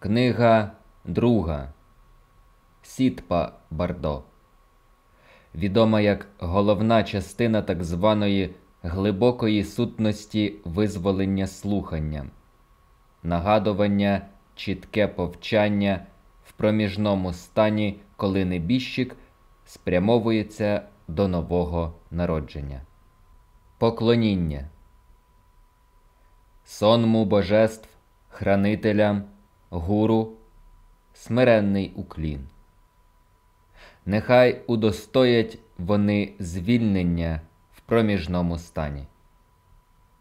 Книга друга Сітпа Бардо. Відома як головна частина так званої глибокої сутності визволення слуханням, нагадування, чітке повчання в проміжному стані, коли небіжчик спрямовується до нового народження. Поклоніння сонму божеств, хранителям, гуру, смиренний уклін. Нехай удостоять вони звільнення в проміжному стані.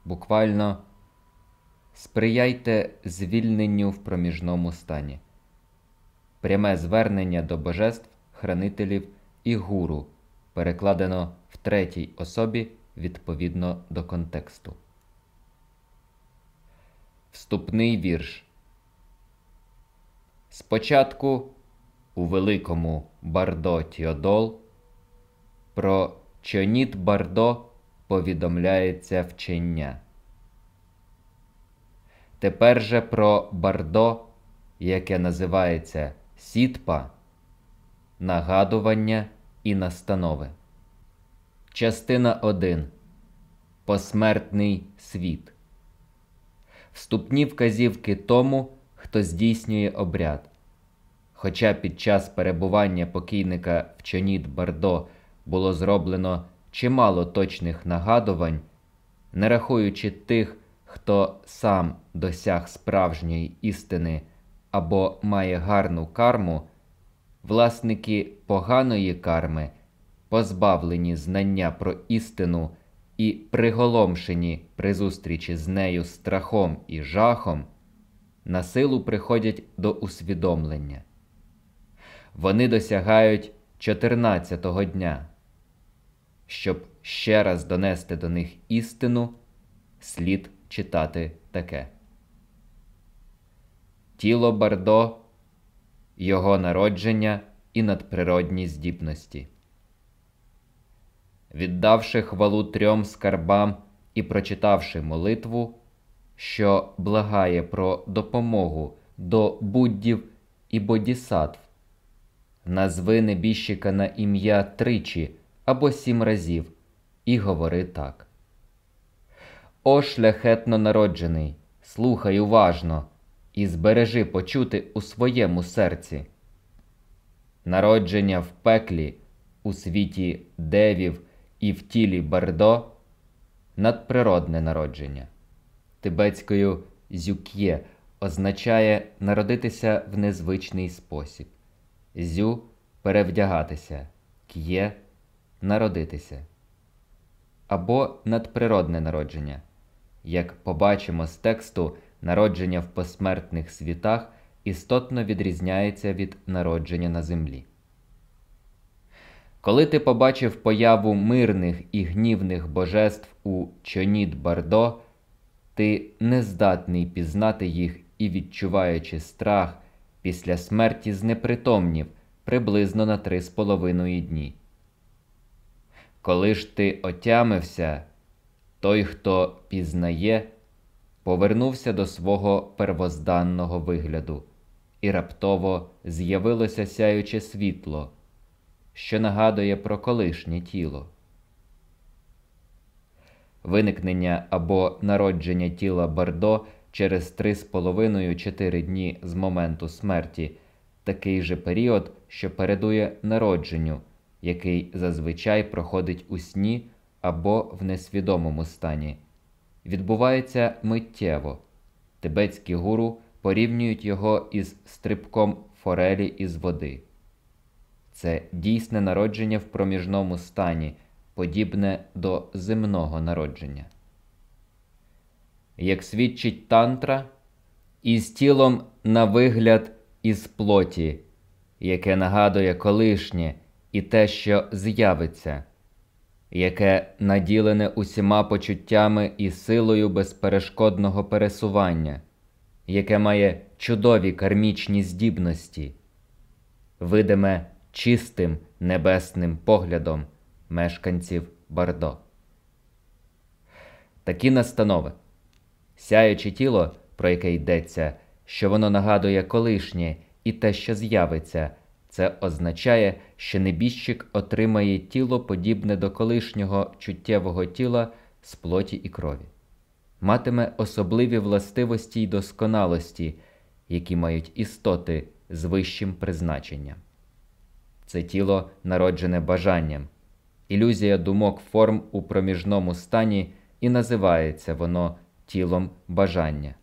Буквально сприяйте звільненню в проміжному стані. Пряме звернення до божеств, хранителів і гуру перекладено в третій особі відповідно до контексту. Вступний вірш. Спочатку у великому Бардо Тіодол про чоніт Бардо повідомляється вчення. Тепер же про Бардо, яке називається Сітпа, нагадування і настанови. Частина 1. Посмертний світ. Вступні вказівки тому, хто здійснює обряд. Хоча під час перебування покійника в Чоніт Бардо було зроблено чимало точних нагадувань, не рахуючи тих, хто сам досяг справжньої істини або має гарну карму, власники поганої карми, позбавлені знання про істину і приголомшені при зустрічі з нею страхом і жахом, на силу приходять до усвідомлення. Вони досягають 14-го дня. Щоб ще раз донести до них істину, слід читати таке. Тіло Бардо, його народження і надприродні здібності. Віддавши хвалу трьом скарбам і прочитавши молитву, що благає про допомогу до буддів і бодісатв, назви небіжчика на ім'я тричі або сім разів, і говори так. О шляхетно народжений, слухай уважно і збережи почути у своєму серці. Народження в пеклі, у світі девів і в тілі Бардо надприродне народження. Тибетською зюк'є означає народитися в незвичний спосіб, зю перевдягатися, к'є народитися або надприродне народження. Як побачимо з тексту, народження в посмертних світах істотно відрізняється від народження на землі. Коли ти побачив появу мирних і гнівних божеств у чоніт Бардо, ти не здатний пізнати їх і, відчуваючи страх, після смерті знепритомнів приблизно на три з половиною дні. Коли ж ти отямився, той, хто пізнає, повернувся до свого первозданного вигляду, і раптово з'явилося сяюче світло, що нагадує про колишнє тіло. Виникнення або народження тіла Бардо через 3,5-4 дні з моменту смерті такий же період, що передує народженню, який зазвичай проходить у сні або в несвідомому стані. Відбувається миттєво. Тибетські гуру порівнюють його із стрибком форелі із води. Це дійсне народження в проміжному стані, подібне до земного народження. Як свідчить тантра, із тілом на вигляд із плоті, яке нагадує колишнє і те, що з'явиться, яке наділене усіма почуттями і силою безперешкодного пересування, яке має чудові кармічні здібності, видиме чистим небесним поглядом мешканців Бардо. Такі настанови, сяюче тіло, про яке йдеться, що воно нагадує колишнє і те, що з'явиться, це означає, що небіжчик отримає тіло подібне до колишнього чуттєвого тіла з плоті і крові, матиме особливі властивості й досконалості, які мають істоти з вищим призначенням. Це тіло народжене бажанням, ілюзія думок форм у проміжному стані і називається воно тілом бажання.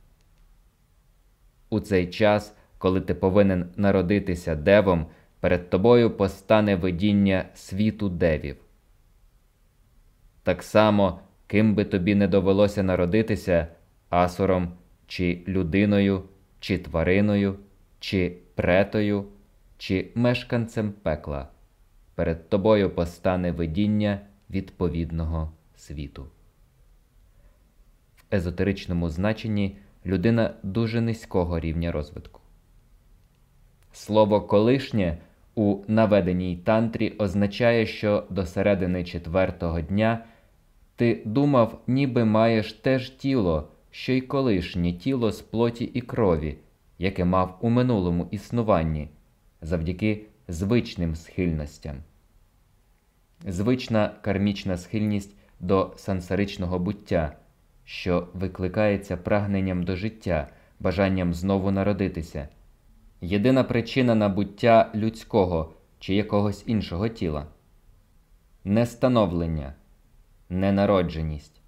У цей час, коли ти повинен народитися девом, перед тобою постане видіння світу девів. Так само, ким би тобі не довелося народитися асуром, чи людиною, чи твариною, чи претою, чи мешканцем пекла, перед тобою постане видіння відповідного світу. В езотеричному значенні людина дуже низького рівня розвитку. Слово колишнє у наведеній тантрі означає, що до середини четвертого дня ти думав, ніби маєш те ж тіло, що й колишнє тіло з плоті і крові, яке мав у минулому існуванні, завдяки звичним схильностям. Звична кармічна схильність до сансаричного буття, що викликається прагненням до життя, бажанням знову народитися єдина причина набуття людського чи якогось іншого тіла нестановлення, ненародженість,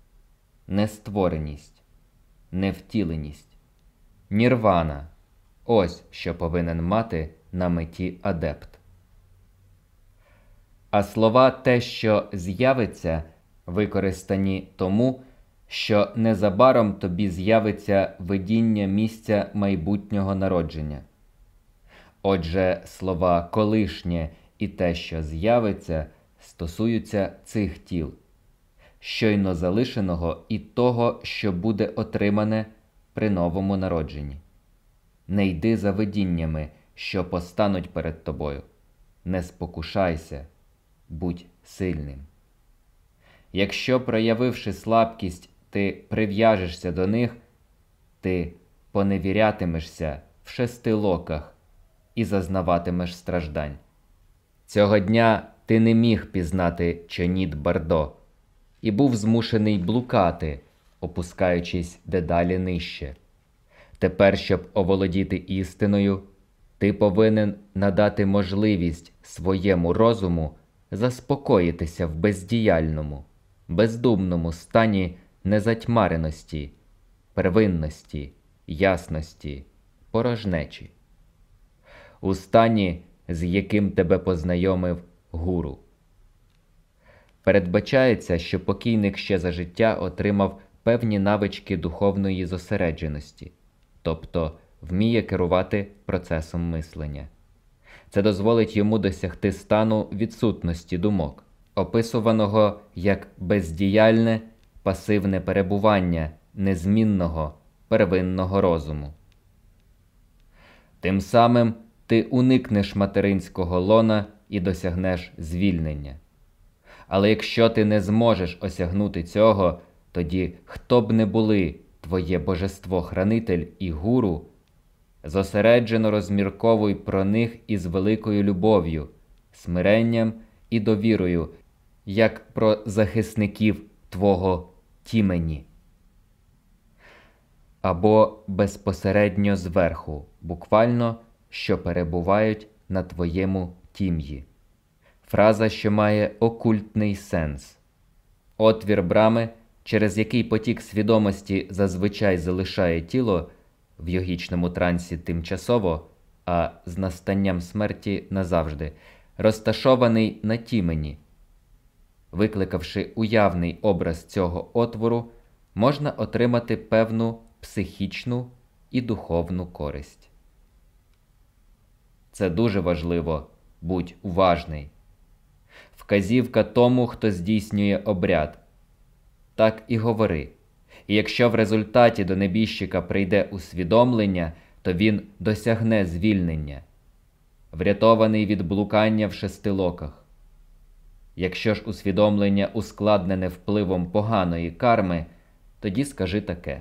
нествореність, невтіленість, нірвана ось що повинен мати на меті адепт. А слова те, що з'явиться, використані тому, що незабаром тобі з'явиться видіння місця майбутнього народження. Отже, слова колишнє і те, що з'явиться, стосуються цих тіл, щойно залишеного і того, що буде отримане при новому народженні. Не йди за видіннями, що постануть перед тобою. Не спокушайся, будь сильним. Якщо, проявивши слабкість, ти прив'яжешся до них, ти поневірятимешся в шести локах і зазнаватимеш страждань. Цього дня ти не міг пізнати чоніт Бардо і був змушений блукати, опускаючись дедалі нижче. Тепер, щоб оволодіти істиною, ти повинен надати можливість своєму розуму заспокоїтися в бездіяльному, бездумному стані незатьмареності, первинності, ясності, порожнечі у стані, з яким тебе познайомив гуру. Передбачається, що покійник ще за життя отримав певні навички духовної зосередженості, тобто вміє керувати процесом мислення. Це дозволить йому досягти стану відсутності думок, описуваного як бездіяльне, пасивне перебування незмінного первинного розуму. Тим самим ти уникнеш материнського лона і досягнеш звільнення. Але якщо ти не зможеш осягнути цього, тоді хто б не були твоє божество хранитель і гуру, зосереджено розмірковуй про них із великою любов'ю, смиренням і довірою, як про захисників Твого тімені. Або безпосередньо зверху, буквально що перебувають на твоєму тім'ї. Фраза, що має окультний сенс, отвір брами, через який потік свідомості зазвичай залишає тіло в йогічному трансі тимчасово, а з настанням смерті назавжди, розташований на тімені. Викликавши уявний образ цього отвору, можна отримати певну психічну і духовну користь. Це дуже важливо, будь уважний. Вказівка тому, хто здійснює обряд. Так і говори. І якщо в результаті до небіжчика прийде усвідомлення, то він досягне звільнення, врятований від блукання в шестилоках. Якщо ж усвідомлення ускладнене впливом поганої карми, тоді скажи таке.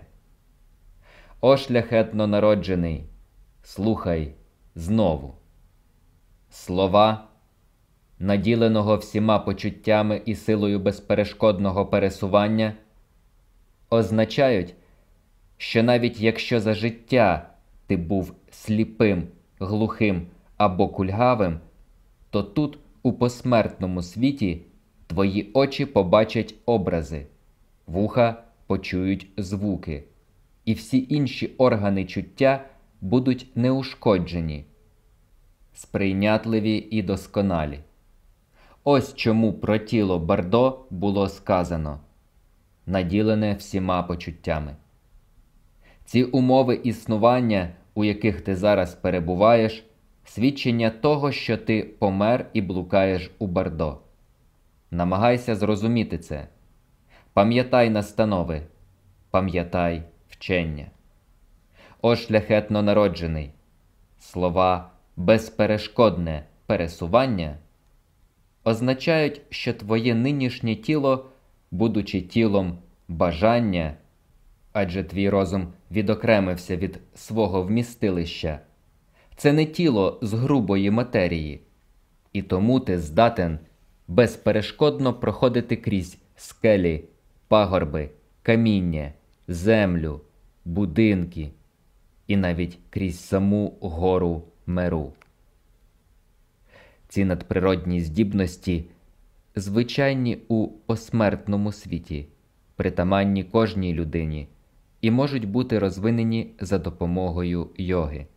О шляхетно народжений, слухай знову. Слова, наділеного всіма почуттями і силою безперешкодного пересування, означають, що навіть якщо за життя ти був сліпим, глухим або кульгавим, то тут, у посмертному світі, твої очі побачать образи, вуха почують звуки, і всі інші органи чуття будуть неушкоджені, сприйнятливі і досконалі. Ось чому про тіло Бардо було сказано наділене всіма почуттями. Ці умови існування, у яких ти зараз перебуваєш, свідчення того, що ти помер і блукаєш у Бардо. Намагайся зрозуміти це. Пам'ятай настанови, пам'ятай вчення. О шляхетно народжений. Слова безперешкодне пересування означають, що твоє нинішнє тіло, будучи тілом бажання, адже твій розум відокремився від свого вмістилища, це не тіло з грубої матерії, і тому ти здатен безперешкодно проходити крізь скелі, пагорби, каміння, землю, будинки і навіть крізь саму гору меру. Ці надприродні здібності звичайні у посмертному світі, притаманні кожній людині і можуть бути розвинені за допомогою йоги.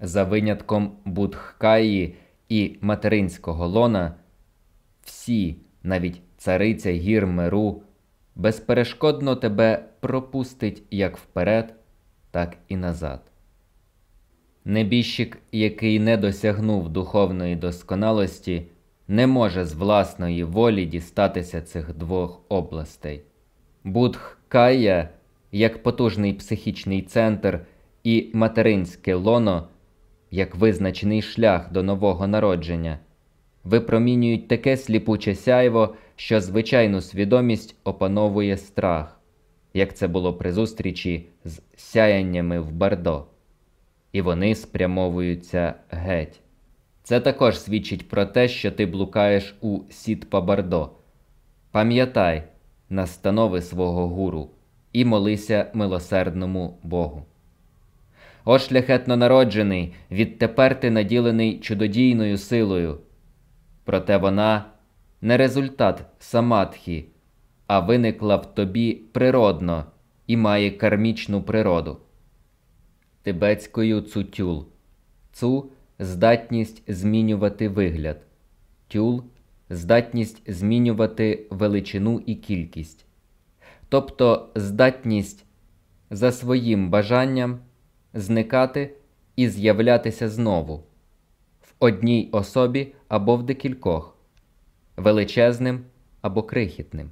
За винятком Будхкаї і материнського лона, всі, навіть цариця гір Меру, безперешкодно тебе пропустить як вперед, так і назад. Небіжчик, який не досягнув духовної досконалості, не може з власної волі дістатися цих двох областей. Будх Кая, як потужний психічний центр, і материнське лоно, як визначений шлях до нового народження, випромінюють таке сліпуче сяйво, що звичайну свідомість опановує страх, як це було при зустрічі з сяяннями в Бардо, і вони спрямовуються геть. Це також свідчить про те, що ти блукаєш у сітпа Бардо. Пам'ятай настанови свого гуру і молися милосердному Богу. О шляхетно народжений, відтепер ти наділений чудодійною силою. Проте вона не результат самадхі, а виникла в тобі природно і має кармічну природу. Тибетською цутюл. Цу здатність змінювати вигляд, тюл здатність змінювати величину і кількість, тобто здатність за своїм бажанням зникати і з'являтися знову в одній особі або в декількох, величезним або крихітним.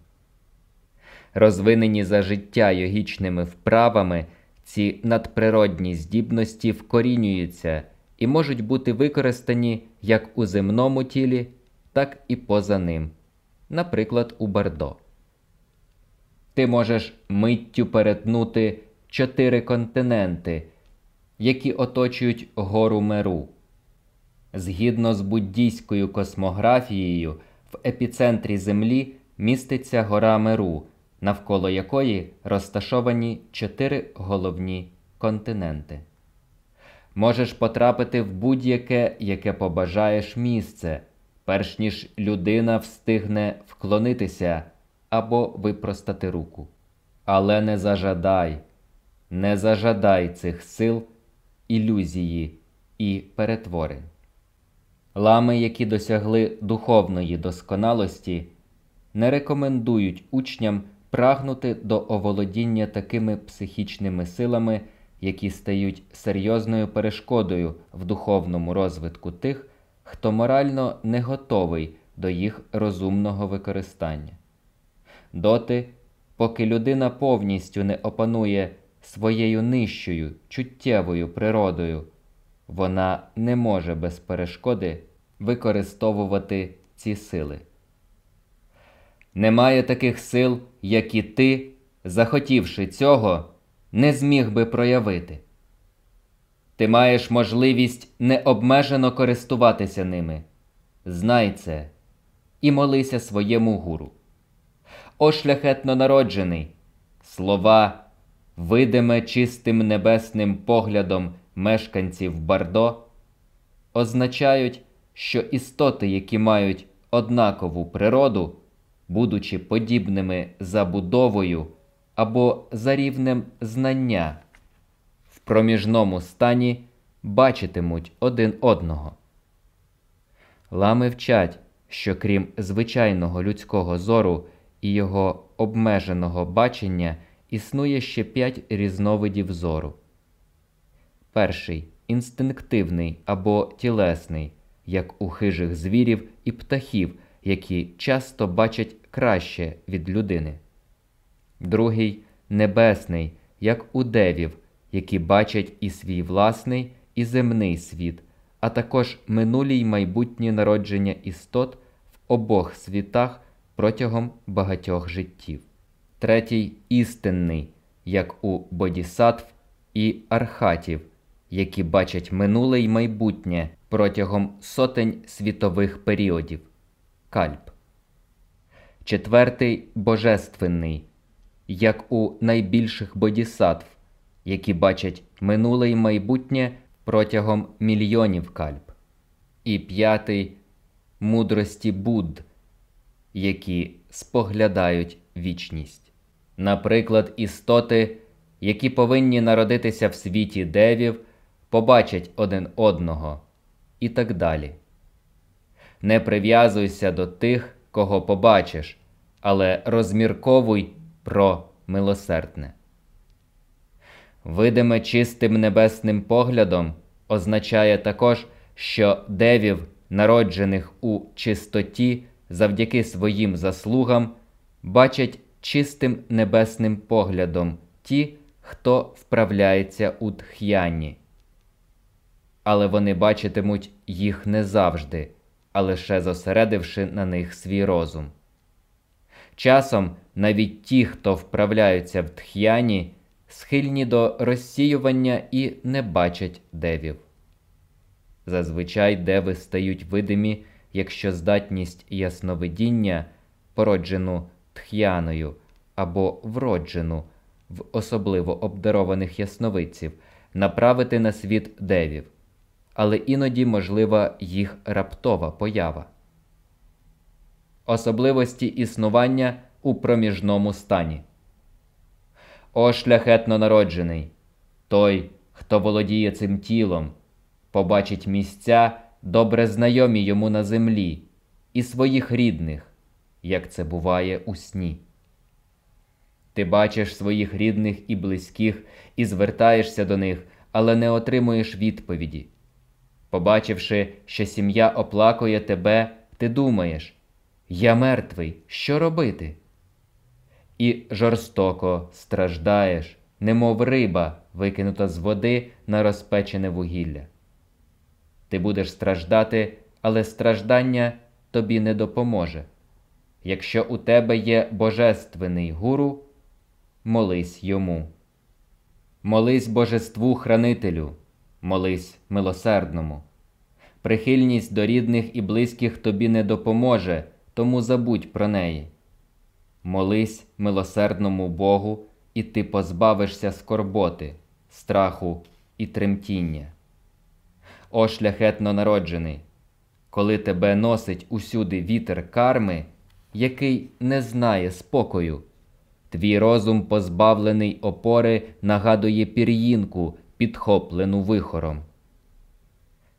Розвинені за життя йогічними вправами, ці надприродні здібності вкорінюються і можуть бути використані як у земному тілі, так і поза ним, наприклад, у Бардо. Ти можеш миттю перетнути чотири континенти, які оточують гору Меру. Згідно з буддійською космографією, в епіцентрі Землі міститься гора Меру, навколо якої розташовані чотири головні континенти. Можеш потрапити в будь-яке, яке побажаєш місце, перш ніж людина встигне вклонитися або випростати руку. Але не зажадай, не зажадай цих сил, ілюзії і перетворень. Лами, які досягли духовної досконалості, не рекомендують учням прагнути до оволодіння такими психічними силами, які стають серйозною перешкодою в духовному розвитку тих, хто морально не готовий до їх розумного використання. Доти, поки людина повністю не опанує своєю нижчою чуттєвою природою, вона не може без перешкоди використовувати ці сили. Немає таких сил, які ти, захотівши цього, не зміг би проявити. Ти маєш можливість необмежено користуватися ними. Знай це і молися своєму гуру. О шляхетно народжений, слова, видиме чистим небесним поглядом мешканців Бардо, означають, що істоти, які мають однакову природу, будучи подібними забудовою або за рівнем знання, в проміжному стані бачитимуть один одного. Лами вчать, що крім звичайного людського зору і його обмеженого бачення існує ще п'ять різновидів зору. Перший інстинктивний або тілесний, як у хижих звірів і птахів, які часто бачать краще від людини. Другий небесний, як у девів, які бачать і свій власний, і земний світ, а також минулі й майбутні народження істот в обох світах протягом багатьох життів. Третій істинний, як у бодісатв і архатів, які бачать минуле й майбутнє протягом сотень світових періодів. Кальп. Четвертий божественний, як у найбільших бодісатв, які бачать минуле й майбутнє протягом мільйонів кальп. І п'ятий мудрості Будд, які споглядають вічність. Наприклад, істоти, які повинні народитися в світі девів, побачать один одного і так далі. Не прив'язуйся до тих, кого побачиш, але розмірковуй про милосердне. Видиме чистим небесним поглядом означає також, що девів, народжених у чистоті завдяки своїм заслугам, бачать чистим небесним поглядом ті, хто вправляється у тх'яні. Але вони бачитимуть їх не завжди, а лише зосередивши на них свій розум. Часом навіть ті, хто вправляються в тх'яні, схильні до розсіювання і не бачать девів. Зазвичай деви стають видимі, якщо здатність ясновидіння, породжену тх'яною або вроджену в особливо обдарованих ясновидців, направити на світ девів, але іноді можлива їх раптова поява. Особливості існування у проміжному стані. О шляхетно народжений, той, хто володіє цим тілом, побачить місця, добре знайомі йому на землі, і своїх рідних, як це буває у сні. Ти бачиш своїх рідних і близьких і звертаєшся до них, але не отримуєш відповіді. Побачивши, що сім'я оплакує тебе, ти думаєш Я мертвий, що робити? І жорстоко страждаєш, немов риба, викинута з води на розпечене вугілля. Ти будеш страждати, але страждання тобі не допоможе. Якщо у тебе є божественний гуру, молись йому. Молись божеству хранителю, молись милосердному. Прихильність до рідних і близьких тобі не допоможе, тому забудь про неї. Молись милосердному Богу, і ти позбавишся скорботи, страху і тремтіння. О шляхетно народжений, коли тебе носить усюди вітер карми, який не знає спокою, твій розум, позбавлений опори, нагадує пір'їнку, підхоплену вихором.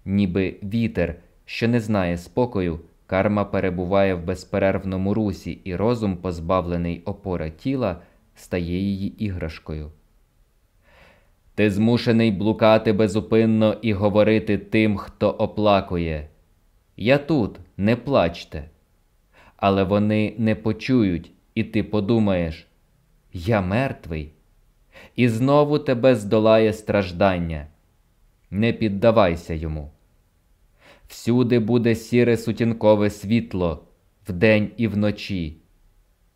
Ніби вітер, що не знає спокою, карма перебуває в безперервному русі, і розум, позбавлений опори тіла, стає її іграшкою. Ти змушений блукати безупинно і говорити тим, хто оплакує. Я тут, не плачте. Але вони не почують, і ти подумаєш Я мертвий. І знову тебе здолає страждання. Не піддавайся йому. Всюди буде сіре сутінкове світло вдень і вночі,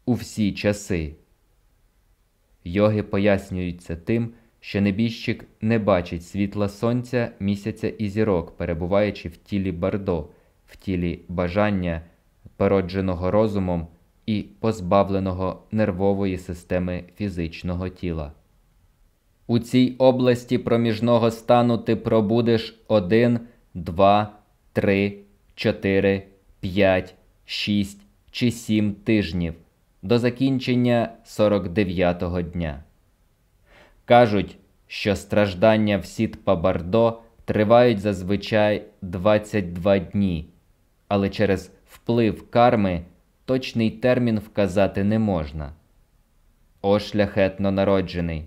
у всі часи. йоги пояснюють це тим, що небіжчик не бачить світла сонця, місяця і зірок, перебуваючи в тілі бардо, в тілі бажання, породженого розумом і позбавленого нервової системи фізичного тіла. У цій області проміжного стану ти пробудеш один, два, три, чотири, п'ять, шість чи сім тижнів до закінчення 49-го дня. Кажуть, що страждання в Сітпа-Бардо тривають зазвичай 22 дні, але через вплив карми точний термін вказати не можна. О шляхетно народжений.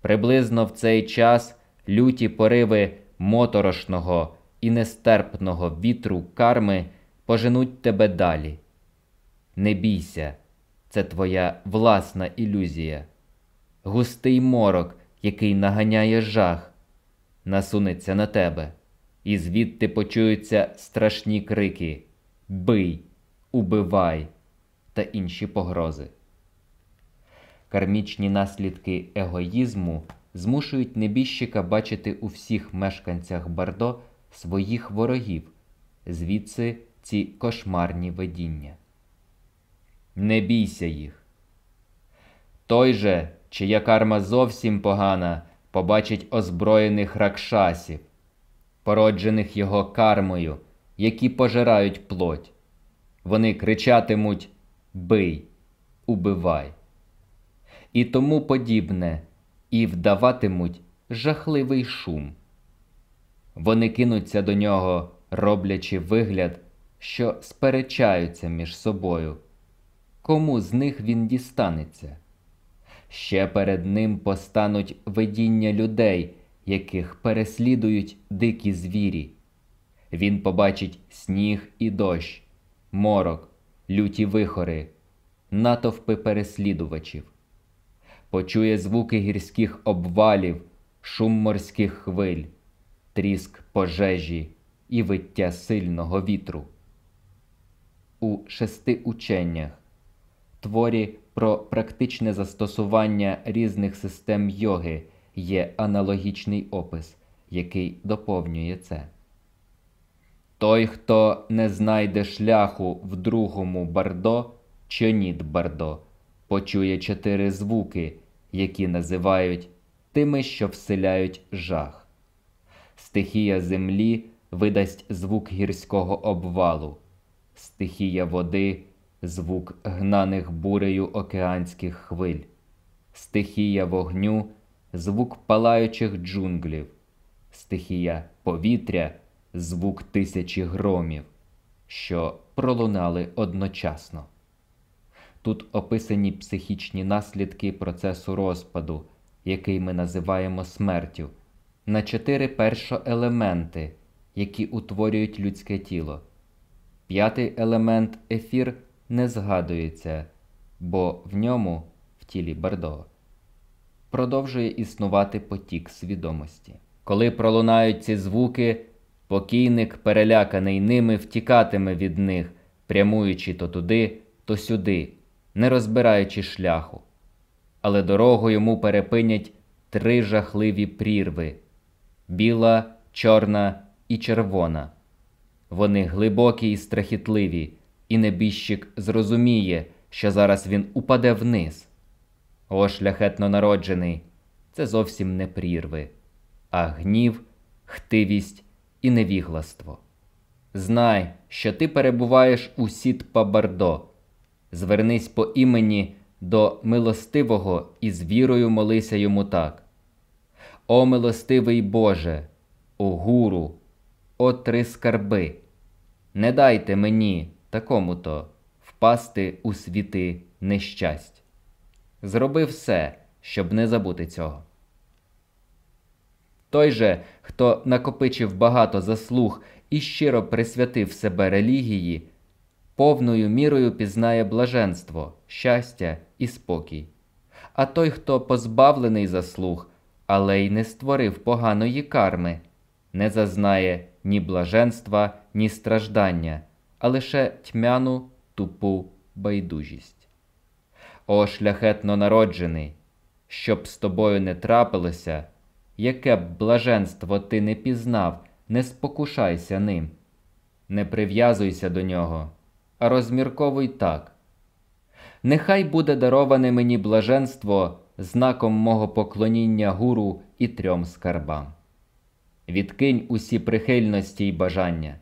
Приблизно в цей час люті пориви моторошного і нестерпного вітру карми поженуть тебе далі. Не бійся, це твоя власна ілюзія, густий морок, який наганяє жах, насунеться на тебе, і звідти почуються страшні крики Бий, убивай та інші погрози. Кармічні наслідки егоїзму змушують небіжчика бачити у всіх мешканцях Бардо своїх ворогів, звідси ці кошмарні видіння. Не бійся їх. Той же, чия карма зовсім погана, побачить озброєних ракшасів, породжених його кармою, які пожирають плоть. Вони кричатимуть Бий, убивай і тому подібне, і вдаватимуть жахливий шум. Вони кинуться до нього, роблячи вигляд, що сперечаються між собою. Кому з них він дістанеться? Ще перед ним постануть видіння людей, яких переслідують дикі звірі. Він побачить сніг і дощ, морок, люті вихори, натовпи переслідувачів почує звуки гірських обвалів, шум морських хвиль, тріск пожежі і виття сильного вітру. У шести ученнях творі про практичне застосування різних систем йоги є аналогічний опис, який доповнює це. Той, хто не знайде шляху в другому бардо, чоніт бардо, почує чотири звуки, які називають тими, що вселяють жах. Стихія землі видасть звук гірського обвалу, стихія води, звук гнаних бурею океанських хвиль, стихія вогню, звук палаючих джунглів, стихія повітря, звук тисячі громів, що пролунали одночасно. Тут описані психічні наслідки процесу розпаду, який ми називаємо смертю, на чотири першоелементи, які утворюють людське тіло. П'ятий елемент ефір не згадується, бо в ньому, в тілі Бардо, продовжує існувати потік свідомості. Коли пролунають ці звуки, покійник, переляканий ними, втікатиме від них, прямуючи то туди, то сюди не розбираючи шляху, але дорогу йому перепинять три жахливі прірви біла, чорна і червона. Вони глибокі і страхітливі, і небіжчик зрозуміє, що зараз він упаде вниз. О, шляхетно народжений, це зовсім не прірви, а гнів, хтивість і невігластво. Знай, що ти перебуваєш у сіт Пабардо, звернись по імені до милостивого і з вірою молися йому так. О милостивий Боже, о гуру, о три скарби, не дайте мені такому то впасти у світи нещасть. Зроби все, щоб не забути цього. Той же, хто накопичив багато заслуг і щиро присвятив себе релігії, повною мірою пізнає блаженство, щастя і спокій. А той, хто позбавлений заслуг, але й не створив поганої карми, не зазнає ні блаженства, ні страждання, а лише тьмяну тупу байдужість. О, шляхетно народжений! щоб з тобою не трапилося, яке б блаженство ти не пізнав, не спокушайся ним, не прив'язуйся до нього, а розмірковуй так. Нехай буде дароване мені блаженство знаком мого поклоніння гуру і трьом скарбам. Відкинь усі прихильності й бажання.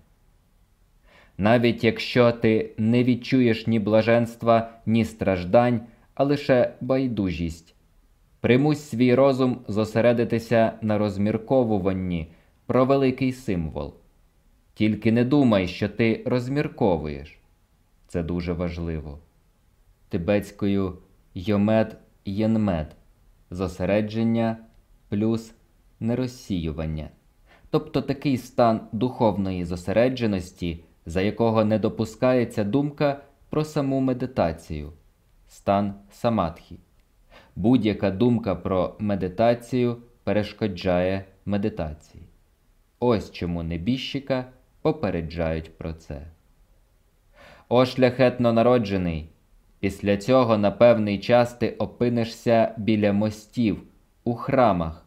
Навіть якщо ти не відчуєш ні блаженства, ні страждань, а лише байдужість, примусь свій розум зосередитися на розмірковуванні про великий символ. Тільки не думай, що ти розмірковуєш. Це дуже важливо. Тибетською йомет єнмет зосередження плюс нерозсіювання, тобто такий стан духовної зосередженості, за якого не допускається думка про саму медитацію, стан самадхі. Будь-яка думка про медитацію перешкоджає медитації. Ось чому небіжчика попереджають про це. О шляхетно народжений! Після цього на певний час ти опинишся біля мостів, у храмах,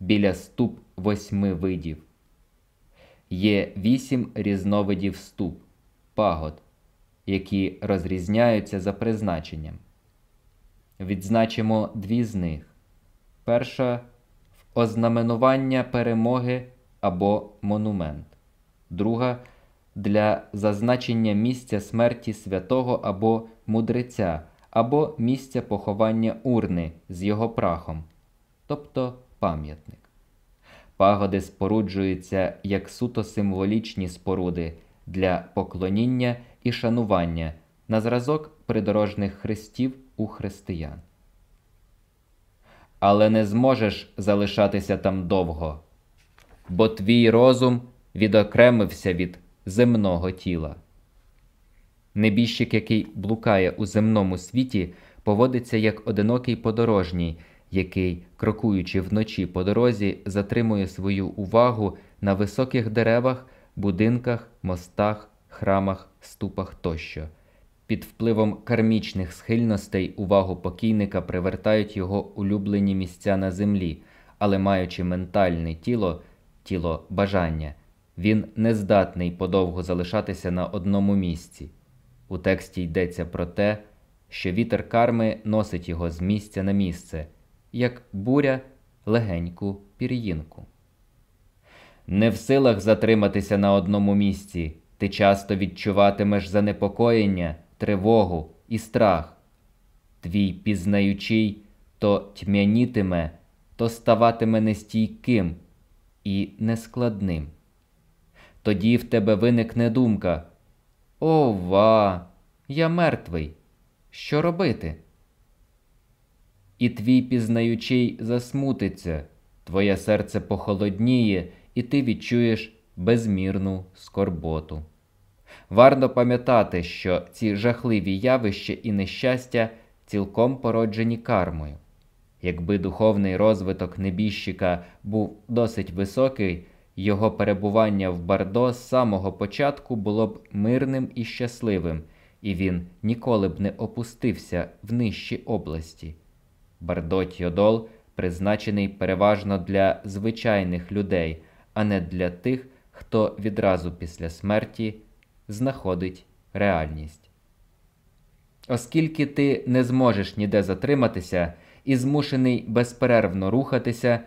біля ступ восьми видів. Є вісім різновидів ступ, пагод, які розрізняються за призначенням. Відзначимо дві з них. Перша в ознаменування перемоги або монумент, друга для зазначення місця смерті святого або мудреця, або місця поховання урни з його прахом, тобто пам'ятник. Пагоди споруджуються як суто символічні споруди для поклоніння і шанування на зразок придорожних хрестів у християн. Але не зможеш залишатися там довго, бо твій розум відокремився від земного тіла. Небіжчик, який блукає у земному світі, поводиться як одинокий подорожній, який, крокуючи вночі по дорозі, затримує свою увагу на високих деревах, будинках, мостах, храмах, ступах тощо. Під впливом кармічних схильностей увагу покійника привертають його улюблені місця на землі, але маючи ментальне тіло, тіло бажання, він не здатний подовго залишатися на одному місці. У тексті йдеться про те, що вітер карми носить його з місця на місце, як буря легеньку пір'їнку. Не в силах затриматися на одному місці, ти часто відчуватимеш занепокоєння, тривогу і страх. Твій пізнаючий то тьмянітиме, то ставатиме нестійким і нескладним. Тоді в тебе виникне думка Ова, я мертвий. Що робити? І твій пізнаючий засмутиться, твоє серце похолодніє, і ти відчуєш безмірну скорботу. Варто пам'ятати, що ці жахливі явища і нещастя цілком породжені кармою. Якби духовний розвиток небіжчика був досить високий, його перебування в Бардо з самого початку було б мирним і щасливим, і він ніколи б не опустився в нижчі області. Бардо Тьодол призначений переважно для звичайних людей, а не для тих, хто відразу після смерті знаходить реальність. Оскільки ти не зможеш ніде затриматися і змушений безперервно рухатися,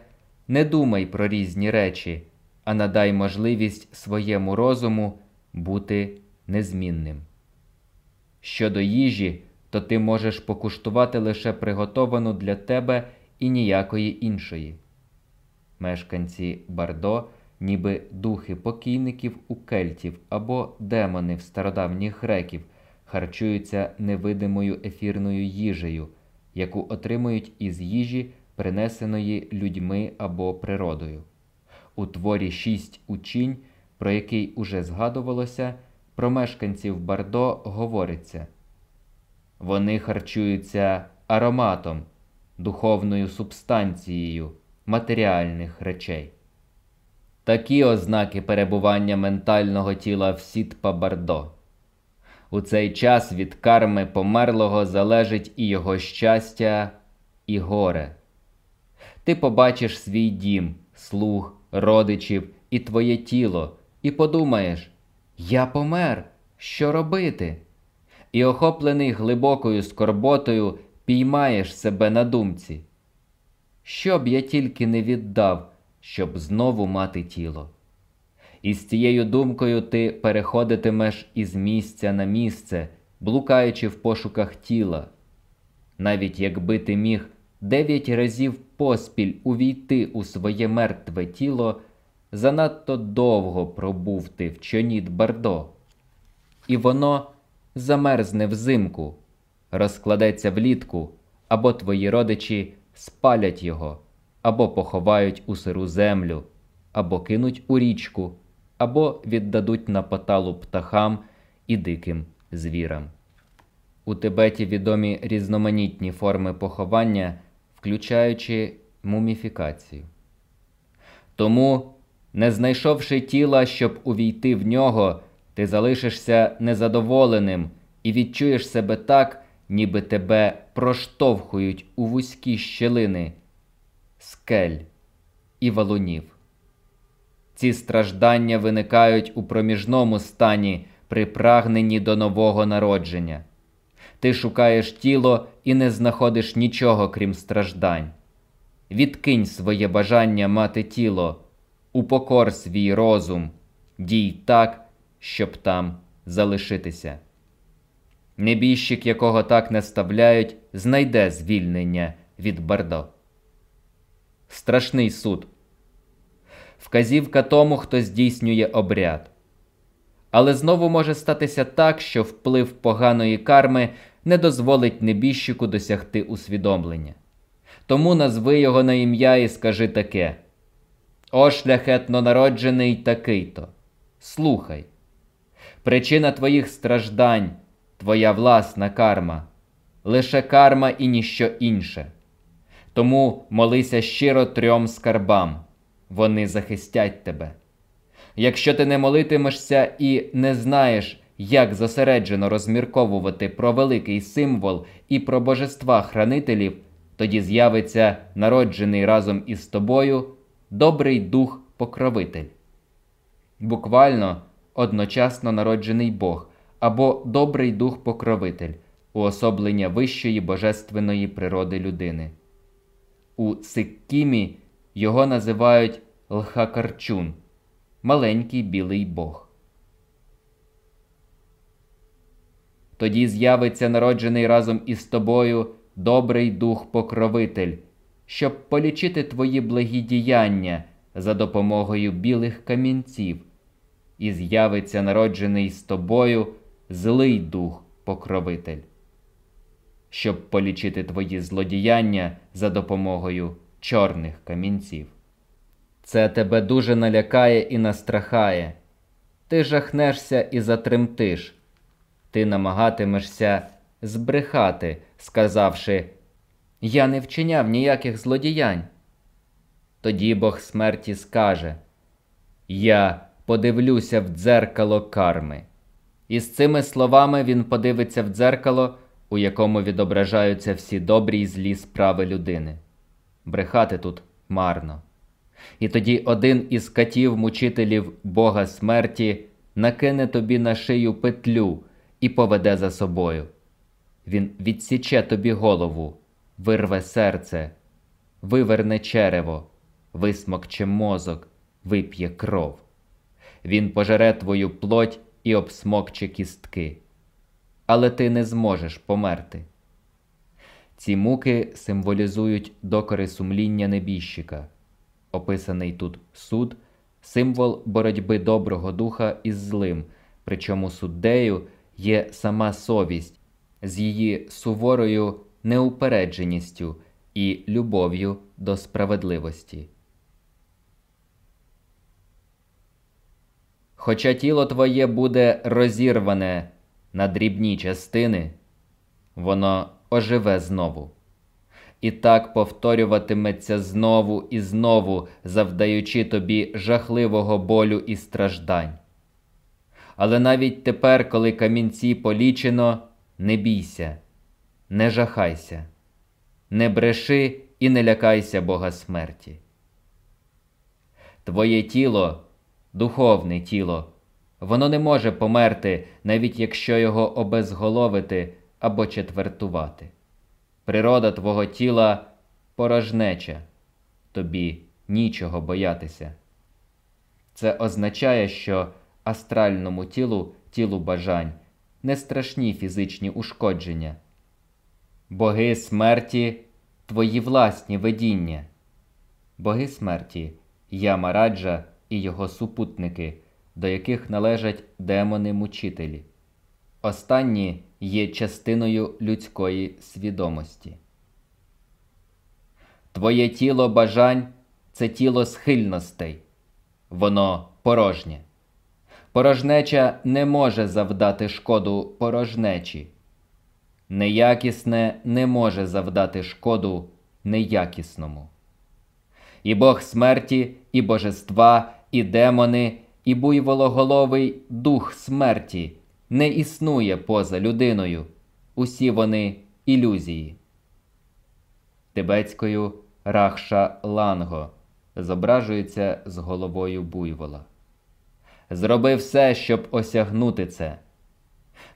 не думай про різні речі а надай можливість своєму розуму бути незмінним. Щодо їжі, то ти можеш покуштувати лише приготовану для тебе і ніякої іншої. Мешканці Бардо, ніби духи покійників у кельтів або демони в стародавніх греків, харчуються невидимою ефірною їжею, яку отримують із їжі, принесеної людьми або природою. У творі шість учінь, про який уже згадувалося, про мешканців Бардо говориться вони харчуються ароматом, духовною субстанцією матеріальних речей. Такі ознаки перебування ментального тіла в Сітпа Бардо. У цей час від карми померлого залежить і його щастя, і горе. ти побачиш свій дім, слуг, родичів і твоє тіло, і подумаєш: Я помер, що робити? І, охоплений глибокою скорботою, піймаєш себе на думці. Що б я тільки не віддав, щоб знову мати тіло. І з цією думкою ти переходитимеш із місця на місце, блукаючи в пошуках тіла. Навіть якби ти міг дев'ять разів поспіль увійти у своє мертве тіло, занадто довго пробув ти в чоніт Бардо, і воно замерзне взимку, розкладеться влітку, або твої родичі спалять його, або поховають у сиру землю, або кинуть у річку, або віддадуть на поталу птахам і диким звірам. У Тибеті відомі різноманітні форми поховання, включаючи муміфікацію. Тому, не знайшовши тіла, щоб увійти в нього, ти залишишся незадоволеним і відчуєш себе так, ніби тебе проштовхують у вузькі щелини, скель і валунів. Ці страждання виникають у проміжному стані при прагненні до нового народження. Ти шукаєш тіло і не знаходиш нічого, крім страждань. Відкинь своє бажання мати тіло, упокор свій розум, дій так, щоб там залишитися. Небіжчик, якого так не ставляють, знайде звільнення від бардо. Страшний суд. Вказівка тому, хто здійснює обряд. Але знову може статися так, що вплив поганої карми не дозволить небіжчику досягти усвідомлення. Тому назви його на ім'я і скажи таке: О, шляхетно народжений такий то. Слухай. Причина твоїх страждань, твоя власна карма, лише карма і ніщо інше. Тому молися щиро трьом скарбам, вони захистять тебе. Якщо ти не молитимешся і не знаєш, як зосереджено розмірковувати про великий символ і про божества хранителів, тоді з'явиться народжений разом із тобою добрий дух покровитель. Буквально одночасно народжений Бог або добрий дух покровитель, уособлення вищої божественної природи людини. У Сиккімі його називають Лхакарчун маленький білий Бог. Тоді з'явиться народжений разом із тобою добрий дух покровитель, щоб полічити твої благі діяння за допомогою білих камінців, і з'явиться народжений з тобою злий дух покровитель, щоб полічити твої злодіяння за допомогою чорних камінців. Це тебе дуже налякає і настрахає. Ти жахнешся і затремтиш. Ти намагатимешся збрехати, сказавши Я не вчиняв ніяких злодіянь. Тоді Бог смерті скаже Я подивлюся в дзеркало карми. І з цими словами він подивиться в дзеркало, у якому відображаються всі добрі й злі справи людини. Брехати тут марно. І тоді один із катів мучителів Бога смерті накине тобі на шию петлю і поведе за собою. Він відсіче тобі голову, вирве серце, виверне черево, висмокче мозок, вип'є кров. Він пожере твою плоть і обсмокче кістки. Але ти не зможеш померти. Ці муки символізують докори сумління небіжчика. Описаний тут суд, символ боротьби доброго духа із злим, причому суддею є сама совість з її суворою неупередженістю і любов'ю до справедливості. Хоча тіло твоє буде розірване на дрібні частини, воно оживе знову і так повторюватиметься знову і знову, завдаючи тобі жахливого болю і страждань. Але навіть тепер, коли камінці полічено, не бійся, не жахайся, не бреши і не лякайся Бога смерті. Твоє тіло, духовне тіло, воно не може померти, навіть якщо його обезголовити або четвертувати. Природа твого тіла порожнеча, тобі нічого боятися. Це означає, що астральному тілу, тілу бажань, не страшні фізичні ушкодження. Боги смерті твої власні видіння. Боги смерті Ямараджа і його супутники, до яких належать демони-мучителі. Останні є частиною людської свідомості. Твоє тіло бажань це тіло схильностей, воно порожнє. Порожнеча не може завдати шкоду порожнечі. Неякісне не може завдати шкоду неякісному. І Бог смерті, і божества, і демони, і буйвологоловий дух смерті не існує поза людиною. Усі вони ілюзії. Тибетською Рахша Ланго зображується з головою буйвола. Зроби все, щоб осягнути це.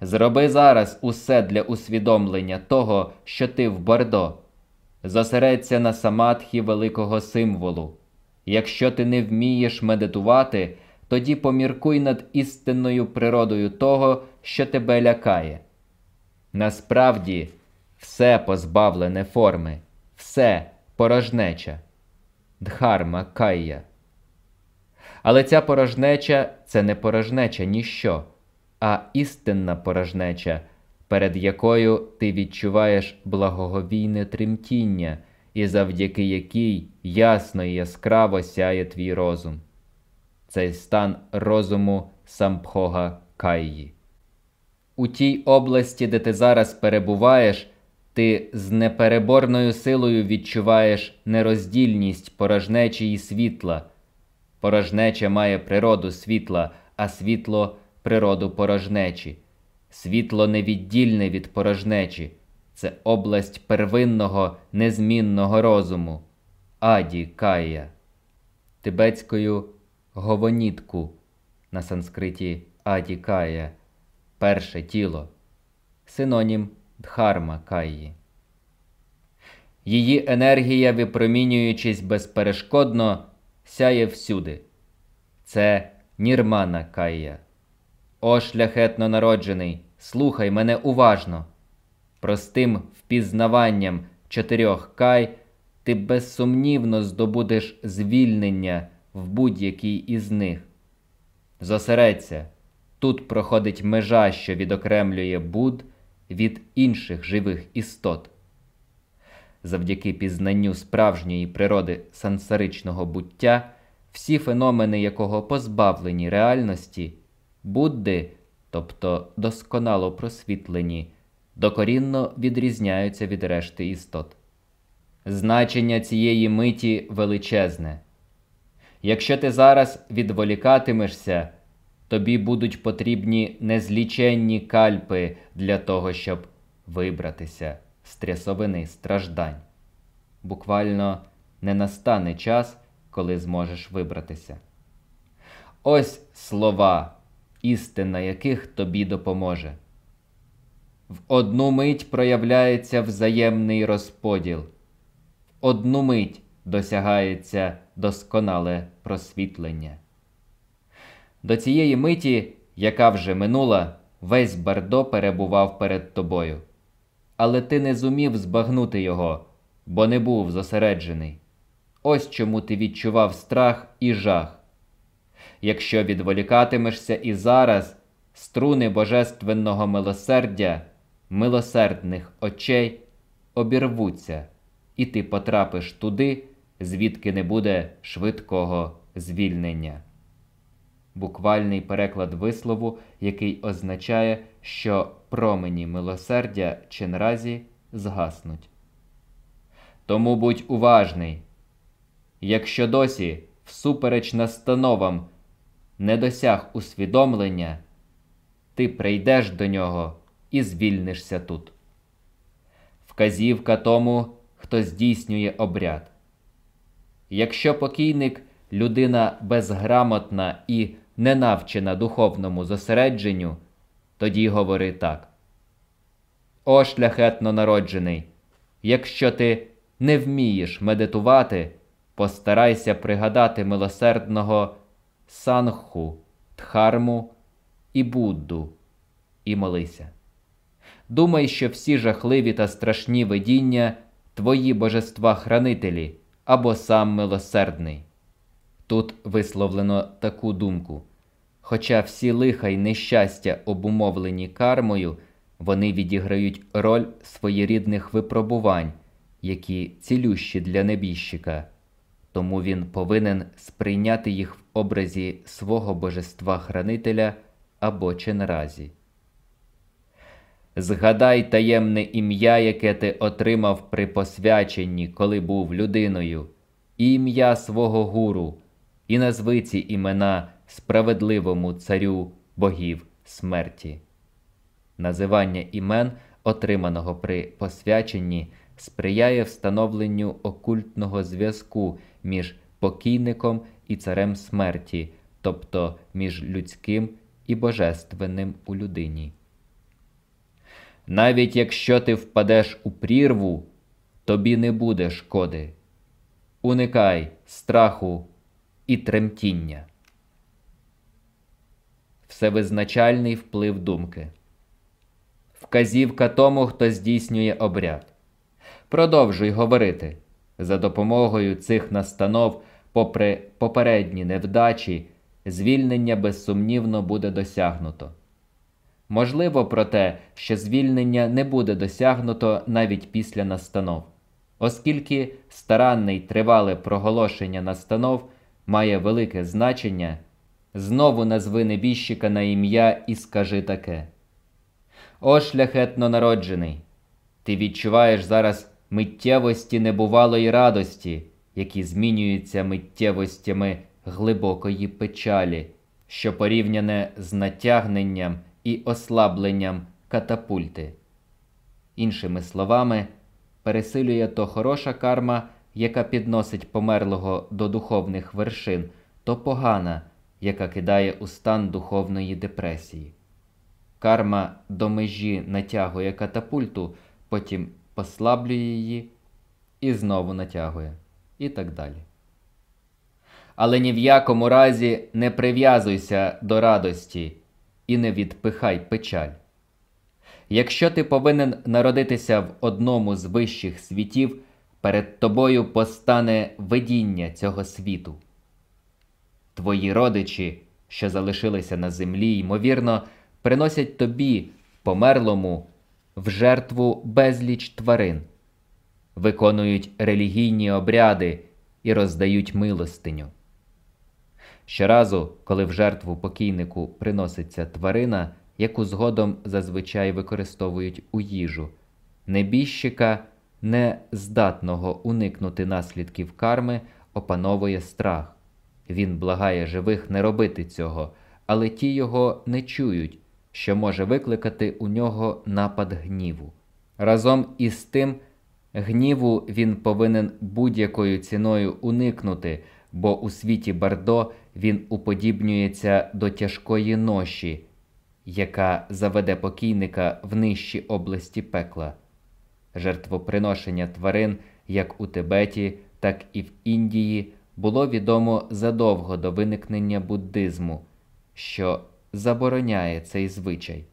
Зроби зараз усе для усвідомлення того, що ти в Бардо. Зосередься на самадхі великого символу. Якщо ти не вмієш медитувати, тоді поміркуй над істинною природою того, що тебе лякає. Насправді, все позбавлене форми, все порожнеча, дхарма кайя. Але ця порожнеча це не порожнеча ніщо, а істинна порожнеча, перед якою ти відчуваєш благоговійне тремтіння, і завдяки якій ясно і яскраво сяє твій розум. Цей стан розуму сампхога кайї. У тій області, де ти зараз перебуваєш, ти з непереборною силою відчуваєш нероздільність порожнечі і світла. Порожнеча має природу світла, а світло природу порожнечі. Світло невіддільне від порожнечі, це область первинного незмінного розуму, аді кая, тибетською говонітку на санскриті аді кая, перше тіло, синонім дхарма каї. Її енергія, випромінюючись безперешкодно, сяє всюди. Це нірмана кая. О, шляхетно народжений, слухай мене уважно. Простим впізнаванням чотирьох кай ти безсумнівно здобудеш звільнення в будь-якій із них. Зосередься, тут проходить межа, що відокремлює Буд від інших живих істот. Завдяки пізнанню справжньої природи сансаричного буття, всі феномени якого позбавлені реальності, Будди, тобто досконало просвітлені, докорінно відрізняються від решти істот. Значення цієї миті величезне. Якщо ти зараз відволікатимешся, тобі будуть потрібні незліченні кальпи для того, щоб вибратися з трясовини страждань. Буквально не настане час, коли зможеш вибратися. Ось слова, істина яких тобі допоможе. В одну мить проявляється взаємний розподіл, в одну мить досягається досконале просвітлення. До цієї миті, яка вже минула, весь Бардо перебував перед тобою. Але ти не зумів збагнути його, бо не був зосереджений. Ось чому ти відчував страх і жах. Якщо відволікатимешся і зараз, струни божественного милосердя, милосердних очей обірвуться, і ти потрапиш туди, звідки не буде швидкого звільнення. Буквальний переклад вислову, який означає, що промені милосердя чи наразі згаснуть. Тому будь уважний. Якщо досі, всупереч настановам, не досяг усвідомлення, ти прийдеш до нього і звільнишся тут. Вказівка тому, хто здійснює обряд. Якщо покійник людина безграмотна і не навчена духовному зосередженню, тоді говори так. О, шляхетно народжений, якщо ти не вмієш медитувати, постарайся пригадати милосердного Сангху, Дхарму і Будду і молися. Думай, що всі жахливі та страшні видіння твої божества-хранителі або сам милосердний. Тут висловлено таку думку. Хоча всі лиха й нещастя обумовлені кармою, вони відіграють роль своєрідних випробувань, які цілющі для небіжчика, тому він повинен сприйняти їх в образі свого божества-хранителя або чинразі. Згадай таємне ім'я, яке ти отримав при посвяченні, коли був людиною, і ім'я свого гуру, і назви ці імена справедливому царю богів смерті. Називання імен, отриманого при посвяченні, сприяє встановленню окультного зв'язку між покійником і царем смерті, тобто між людським і божественним у людині. Навіть якщо ти впадеш у прірву, тобі не буде шкоди. Уникай страху і тремтіння. Всевизначальний вплив думки. Вказівка тому, хто здійснює обряд. Продовжуй говорити. За допомогою цих настанов, попри попередні невдачі, звільнення безсумнівно буде досягнуто. Можливо, проте, що звільнення не буде досягнуто навіть після настанов, оскільки старанне й тривале проголошення настанов має велике значення, знову назви небіжчика на ім'я і скажи таке. О, шляхетно народжений! Ти відчуваєш зараз миттєвості небувалої радості, які змінюються миттєвостями глибокої печалі, що порівняне з натягненням і ослабленням катапульти. Іншими словами, пересилює то хороша карма, яка підносить померлого до духовних вершин, то погана, яка кидає у стан духовної депресії. Карма до межі натягує катапульту, потім послаблює її і знову натягує, і так далі. Але ні в якому разі не прив'язуйся до радості і не відпихай печаль. Якщо ти повинен народитися в одному з вищих світів, перед тобою постане видіння цього світу. Твої родичі, що залишилися на землі, ймовірно, приносять тобі, померлому, в жертву безліч тварин, виконують релігійні обряди і роздають милостиню. Щоразу, коли в жертву покійнику приноситься тварина, яку згодом зазвичай використовують у їжу, небіжчика, не здатного уникнути наслідків карми, опановує страх. Він благає живих не робити цього, але ті його не чують, що може викликати у нього напад гніву. Разом із тим, гніву він повинен будь-якою ціною уникнути, бо у світі Бардо він уподібнюється до тяжкої ноші, яка заведе покійника в нижчі області пекла. Жертвоприношення тварин як у Тибеті, так і в Індії було відомо задовго до виникнення буддизму, що забороняє цей звичай.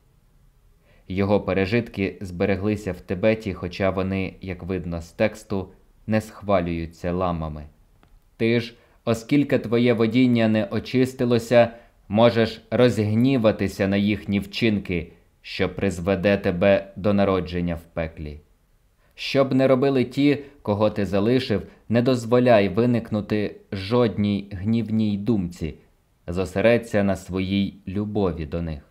Його пережитки збереглися в Тибеті, хоча вони, як видно з тексту, не схвалюються ламами. Ти ж оскільки твоє водіння не очистилося, можеш розгніватися на їхні вчинки, що призведе тебе до народження в пеклі. Щоб не робили ті, кого ти залишив, не дозволяй виникнути жодній гнівній думці, зосередься на своїй любові до них.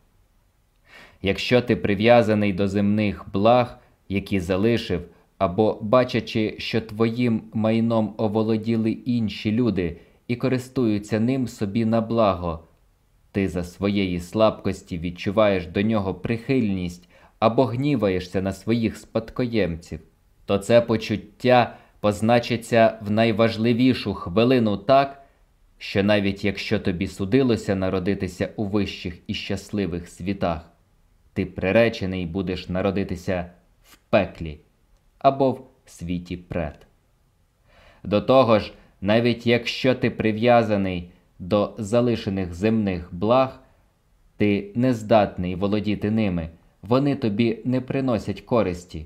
Якщо ти прив'язаний до земних благ, які залишив, або бачачи, що твоїм майном оволоділи інші люди і користуються ним собі на благо, ти за своєї слабкості відчуваєш до нього прихильність або гніваєшся на своїх спадкоємців, то це почуття позначиться в найважливішу хвилину так, що навіть якщо тобі судилося народитися у вищих і щасливих світах, ти приречений будеш народитися в пеклі або в світі пред. До того ж, навіть якщо ти прив'язаний до залишених земних благ, ти не здатний володіти ними, вони тобі не приносять користі.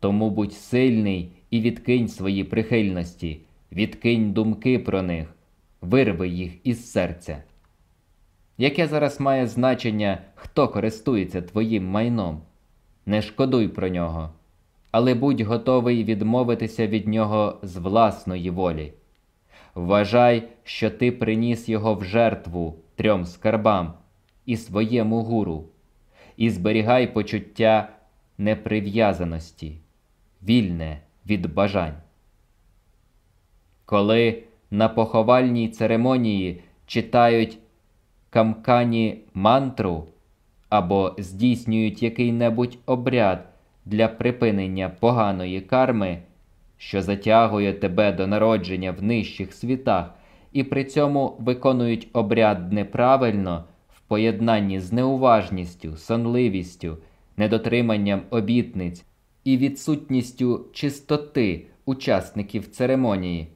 Тому будь сильний і відкинь свої прихильності, відкинь думки про них, вирви їх із серця. Яке зараз має значення, хто користується твоїм майном? Не шкодуй про нього, але будь готовий відмовитися від нього з власної волі. Вважай, що ти приніс його в жертву трьом скарбам і своєму гуру, і зберігай почуття неприв'язаності, вільне від бажань. Коли на поховальній церемонії читають камкані мантру або здійснюють який-небудь обряд для припинення поганої карми, що затягує тебе до народження в нижчих світах, і при цьому виконують обряд неправильно в поєднанні з неуважністю, сонливістю, недотриманням обітниць і відсутністю чистоти учасників церемонії,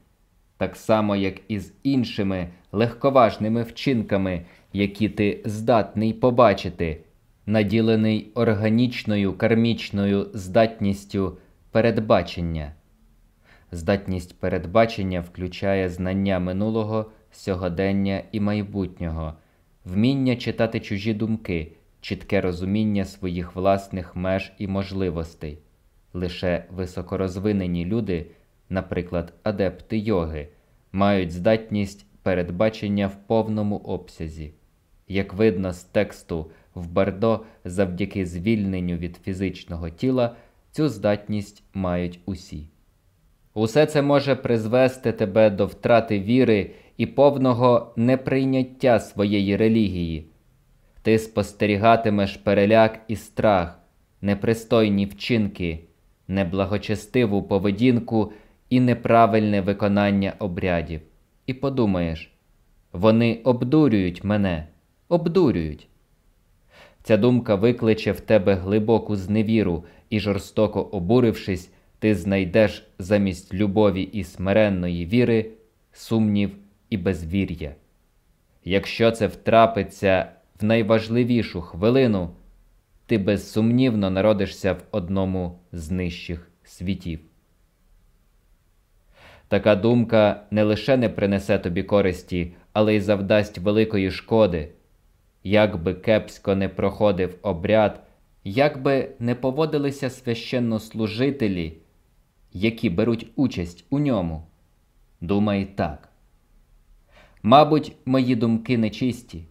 так само як і з іншими легковажними вчинками, які ти здатний побачити, наділений органічною кармічною здатністю передбачення. Здатність передбачення включає знання минулого, сьогодення і майбутнього, вміння читати чужі думки, чітке розуміння своїх власних меж і можливостей. Лише високорозвинені люди, наприклад, адепти йоги, мають здатність передбачення в повному обсязі. Як видно з тексту в Бардо, завдяки звільненню від фізичного тіла, цю здатність мають усі. Усе це може призвести тебе до втрати віри і повного неприйняття своєї релігії. Ти спостерігатимеш переляк і страх, непристойні вчинки, неблагочестиву поведінку і неправильне виконання обрядів. І подумаєш, вони обдурюють мене, обдурюють. Ця думка викличе в тебе глибоку зневіру і, жорстоко обурившись, ти знайдеш замість любові і смиренної віри сумнів і безвір'я. Якщо це втрапиться в найважливішу хвилину, ти безсумнівно народишся в одному з нижчих світів. Така думка не лише не принесе тобі користі, але й завдасть великої шкоди. Як би кепсько не проходив обряд, як би не поводилися священнослужителі, які беруть участь у ньому, думай так. Мабуть, мої думки нечисті.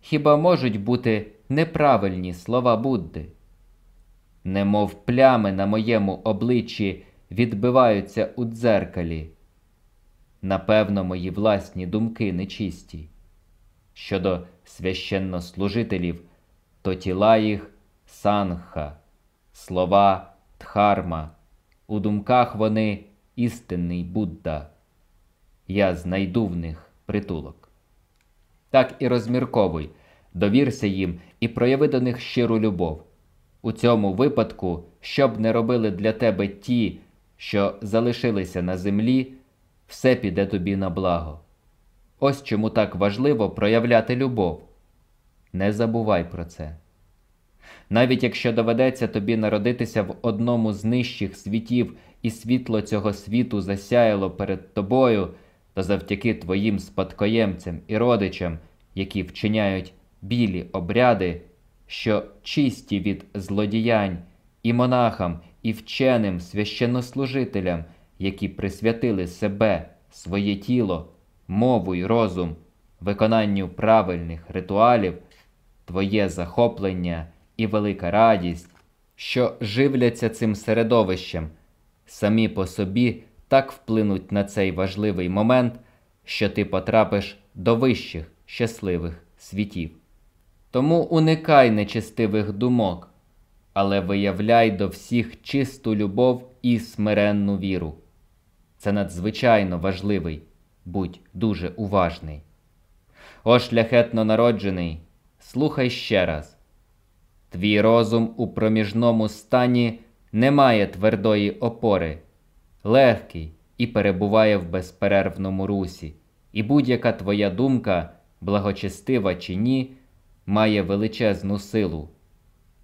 Хіба можуть бути неправильні слова Будди? Немов плями на моєму обличчі відбиваються у дзеркалі. Напевно, мої власні думки нечисті. Щодо священнослужителів, то тіла їх сангха, слова дхарма, у думках вони істинний Будда. Я знайду в них притулок. Так і розмірковуй, довірся їм і прояви до них щиру любов. У цьому випадку, що б не робили для тебе ті, що залишилися на землі, все піде тобі на благо. Ось чому так важливо проявляти любов. Не забувай про це. Навіть якщо доведеться тобі народитися в одному з нижчих світів, і світло цього світу засяяло перед тобою, то завдяки твоїм спадкоємцям і родичам, які вчиняють білі обряди, що чисті від злодіянь, і монахам, і вченим священнослужителям, які присвятили себе, своє тіло, мову й розум, виконанню правильних ритуалів, твоє захоплення і велика радість, що живляться цим середовищем, самі по собі так вплинуть на цей важливий момент, що ти потрапиш до вищих щасливих світів. Тому уникай нечестивих думок, але виявляй до всіх чисту любов і смиренну віру. Це надзвичайно важливий, будь дуже уважний. О, шляхетно народжений, слухай ще раз. Твій розум у проміжному стані не має твердої опори, легкий і перебуває в безперервному русі, і будь-яка твоя думка, благочестива чи ні, має величезну силу.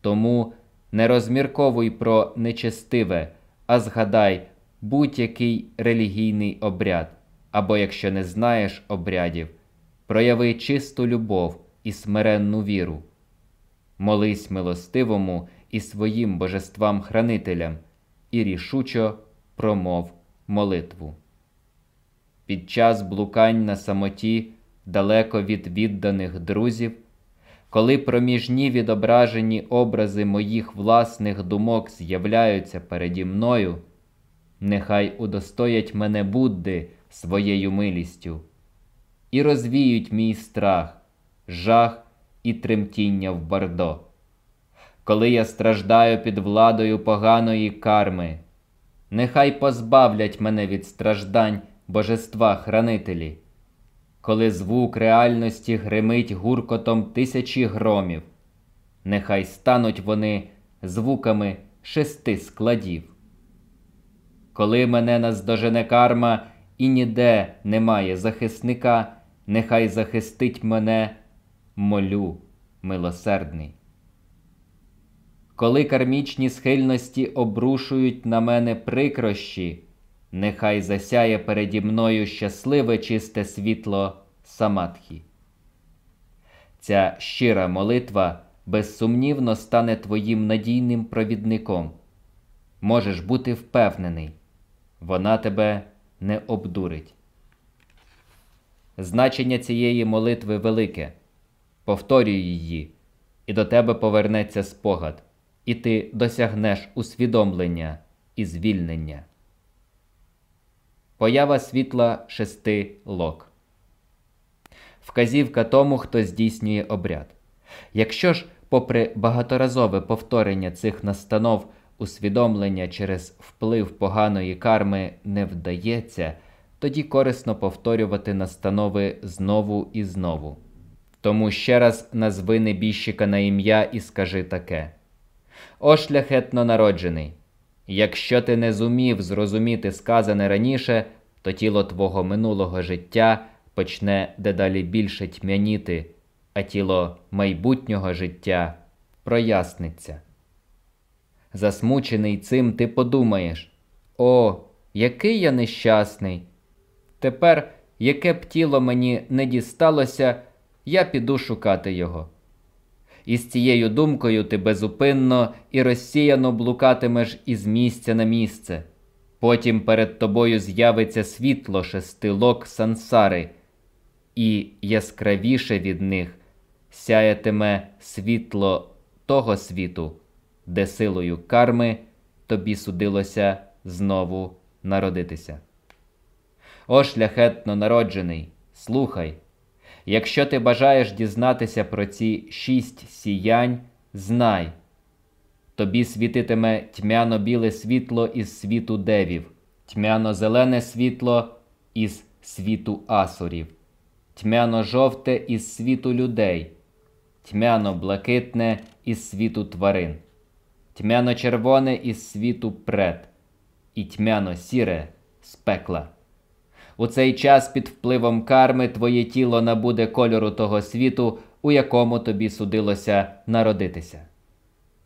Тому не розмірковуй про нечестиве, а згадай будь-який релігійний обряд, або якщо не знаєш обрядів, прояви чисту любов і смиренну віру. Молись милостивому і своїм божествам хранителям, і рішучо промов молитву. Під час блукань на самоті, далеко від відданих друзів, коли проміжні відображені образи моїх власних думок з'являються переді мною, нехай удостоять мене Будди своєю милістю і розвіють мій страх, жах і тремтіння в бардо. Коли я страждаю під владою поганої карми, нехай позбавлять мене від страждань божества хранителі, коли звук реальності гримить гуркотом тисячі громів, нехай стануть вони звуками шести складів. Коли мене наздожене карма і ніде немає захисника, нехай захистить мене, молю, милосердний. Коли кармічні схильності обрушують на мене прикрощі, нехай засяє переді мною щасливе чисте світло самадхі. Ця щира молитва безсумнівно стане твоїм надійним провідником. Можеш бути впевнений, вона тебе не обдурить. Значення цієї молитви велике. Повторюй її, і до тебе повернеться спогад, і ти досягнеш усвідомлення і звільнення. Поява світла шести лок. Вказівка тому, хто здійснює обряд. Якщо ж, попри багаторазове повторення цих настанов, усвідомлення через вплив поганої карми не вдається, тоді корисно повторювати настанови знову і знову. Тому ще раз назви небіжчика на ім'я і скажи таке: О, шляхетно народжений! Якщо ти не зумів зрозуміти сказане раніше, то тіло твого минулого життя почне дедалі більше тьмяніти, а тіло майбутнього життя проясниться. Засмучений цим, ти подумаєш: О, який я нещасний! Тепер, яке б тіло мені не дісталося, я піду шукати його. І з цією думкою ти безупинно і розсіяно блукатимеш із місця на місце. Потім перед тобою з'явиться світло шестилок сансари, і яскравіше від них сяятиме світло того світу, де силою карми тобі судилося знову народитися. О, шляхетно народжений, слухай, якщо ти бажаєш дізнатися про ці шість сіянь, знай, тобі світитиме тьмяно біле світло із світу девів, тьмяно зелене світло із світу асурів, тьмяно жовте із світу людей, тьмяно блакитне із світу тварин тьмяно червоне із світу пред, і тьмяно сіре з пекла. У цей час під впливом карми твоє тіло набуде кольору того світу, у якому тобі судилося народитися.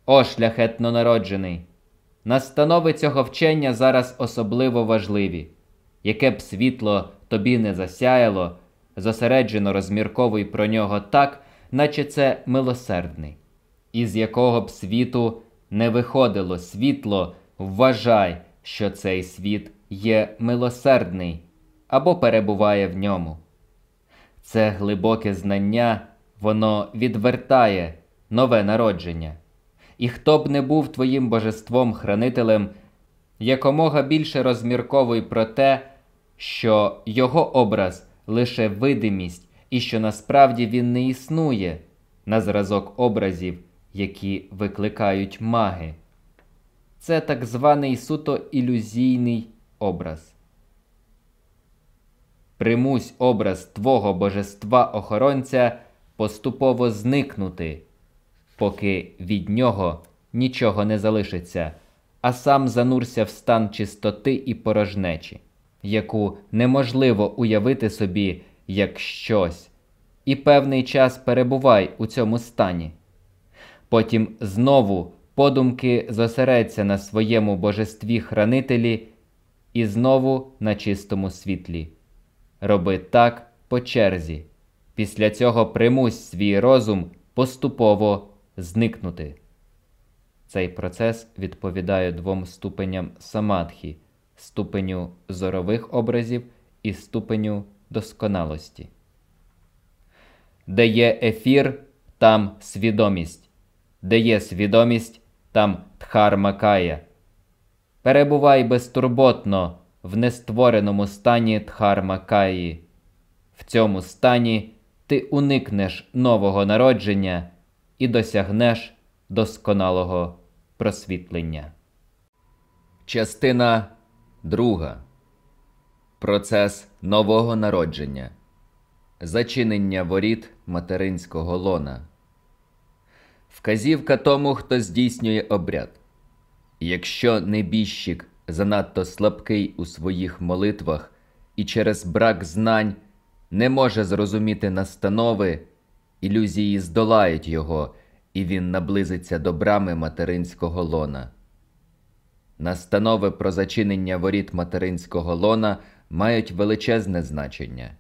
О, шляхетно народжений! Настанови цього вчення зараз особливо важливі. Яке б світло тобі не засяяло, зосереджено розмірковуй про нього так, наче це милосердний, із якого б світу не виходило світло, вважай, що цей світ є милосердний або перебуває в ньому. Це глибоке знання, воно відвертає нове народження. І хто б не був твоїм божеством-хранителем, якомога більше розмірковуй про те, що його образ лише видимість і що насправді він не існує на зразок образів які викликають маги. Це так званий суто ілюзійний образ. Примусь образ твого божества охоронця поступово зникнути, поки від нього нічого не залишиться, а сам занурся в стан чистоти і порожнечі, яку неможливо уявити собі як щось, і певний час перебувай у цьому стані. Потім знову подумки зосередься на своєму божестві хранителі і знову на чистому світлі. Роби так по черзі. Після цього примусь свій розум поступово зникнути. Цей процес відповідає двом ступеням самадхі ступеню зорових образів і ступеню досконалості. Де є ефір, там свідомість, де є свідомість, там Дхармакая. Перебувай безтурботно в нествореному стані Дхармакаї. В цьому стані ти уникнеш нового народження і досягнеш досконалого просвітлення. Частина друга. Процес нового народження. Зачинення воріт материнського лона. Вказівка тому, хто здійснює обряд. Якщо небіжчик занадто слабкий у своїх молитвах і через брак знань не може зрозуміти настанови, ілюзії здолають його, і він наблизиться до брами материнського лона. Настанови про зачинення воріт материнського лона мають величезне значення.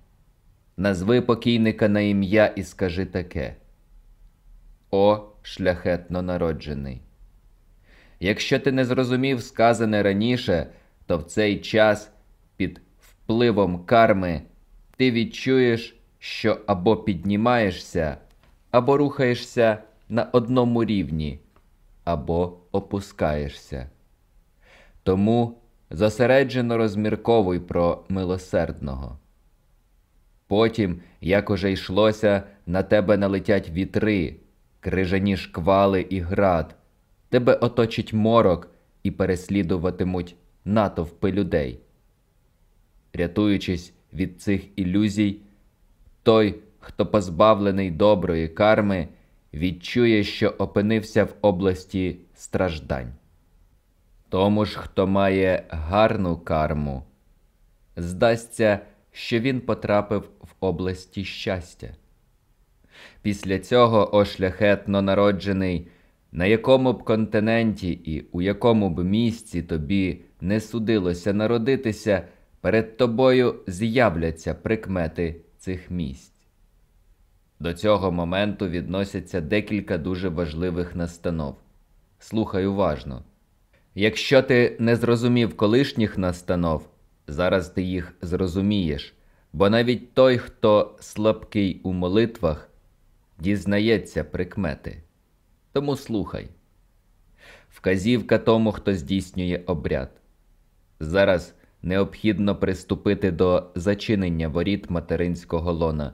Назви покійника на ім'я і скажи таке: О, шляхетно народжений. Якщо ти не зрозумів сказане раніше, то в цей час під впливом карми ти відчуєш, що або піднімаєшся, або рухаєшся на одному рівні, або опускаєшся. Тому зосереджено розмірковуй про милосердного. Потім, як уже йшлося, на тебе налетять вітри, крижані шквали і град, тебе оточить морок і переслідуватимуть натовпи людей. Рятуючись від цих ілюзій, той, хто позбавлений доброї карми, відчує, що опинився в області страждань. Тому ж, хто має гарну карму, здасться, що він потрапив в області щастя. Після цього ошляхетно народжений, на якому б континенті і у якому б місці тобі не судилося народитися, перед тобою з'являться прикмети цих місць. До цього моменту відносяться декілька дуже важливих настанов. Слухай уважно. Якщо ти не зрозумів колишніх настанов, зараз ти їх зрозумієш, бо навіть той, хто слабкий у молитвах, дізнається прикмети. Тому слухай. Вказівка тому, хто здійснює обряд. Зараз необхідно приступити до зачинення воріт материнського лона.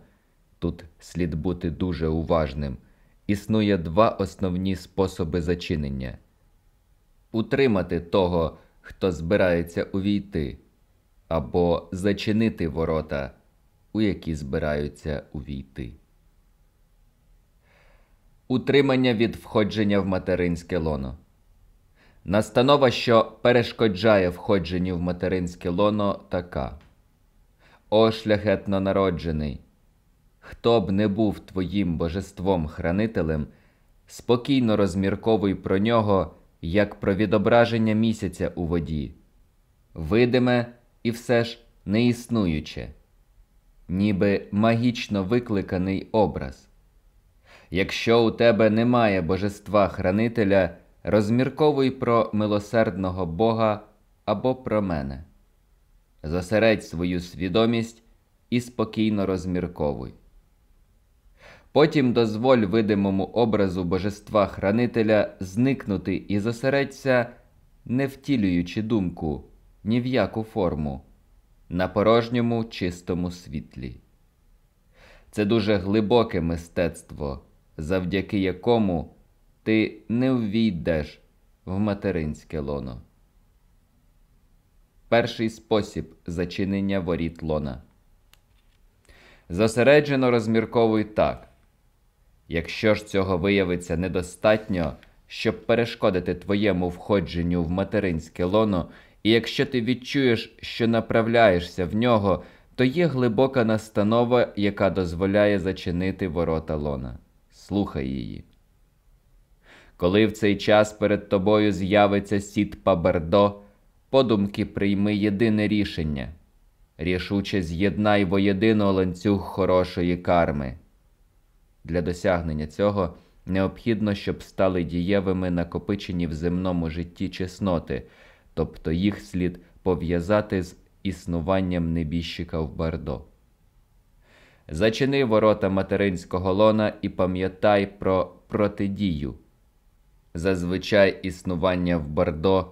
Тут слід бути дуже уважним. Існує два основні способи зачинення утримати того, хто збирається увійти, або зачинити ворота, у які збираються увійти. Утримання від входження в материнське лоно. Настанова, що перешкоджає входженню в материнське лоно, така О, шляхетно народжений! Хто б не був твоїм божеством хранителем, спокійно розмірковуй про нього як про відображення місяця у воді, видиме і все ж неіснуюче, ніби магічно викликаний образ. Якщо у тебе немає божества хранителя, розмірковуй про милосердного Бога або про мене. Зосередь свою свідомість і спокійно розмірковуй. Потім дозволь видимому образу божества хранителя зникнути і зосередься, не втілюючи думку ні в яку форму, на порожньому чистому світлі. Це дуже глибоке мистецтво, завдяки якому ти не ввійдеш в материнське лоно. Перший спосіб зачинення воріт лона. Зосереджено розмірковуй так. Якщо ж цього виявиться недостатньо, щоб перешкодити твоєму входженню в материнське лоно, і якщо ти відчуєш, що направляєшся в нього, то є глибока настанова, яка дозволяє зачинити ворота лона. Слухай її. Коли в цей час перед тобою з'явиться сіт Пабердо, подумки прийми єдине рішення рішуче з'єднай воєдино ланцюг хорошої карми. Для досягнення цього необхідно, щоб стали дієвими накопичені в земному житті чесноти, тобто їх слід пов'язати з існуванням небіжчика в Бардо. Зачини ворота материнського лона і пам'ятай про протидію. Зазвичай існування в Бардо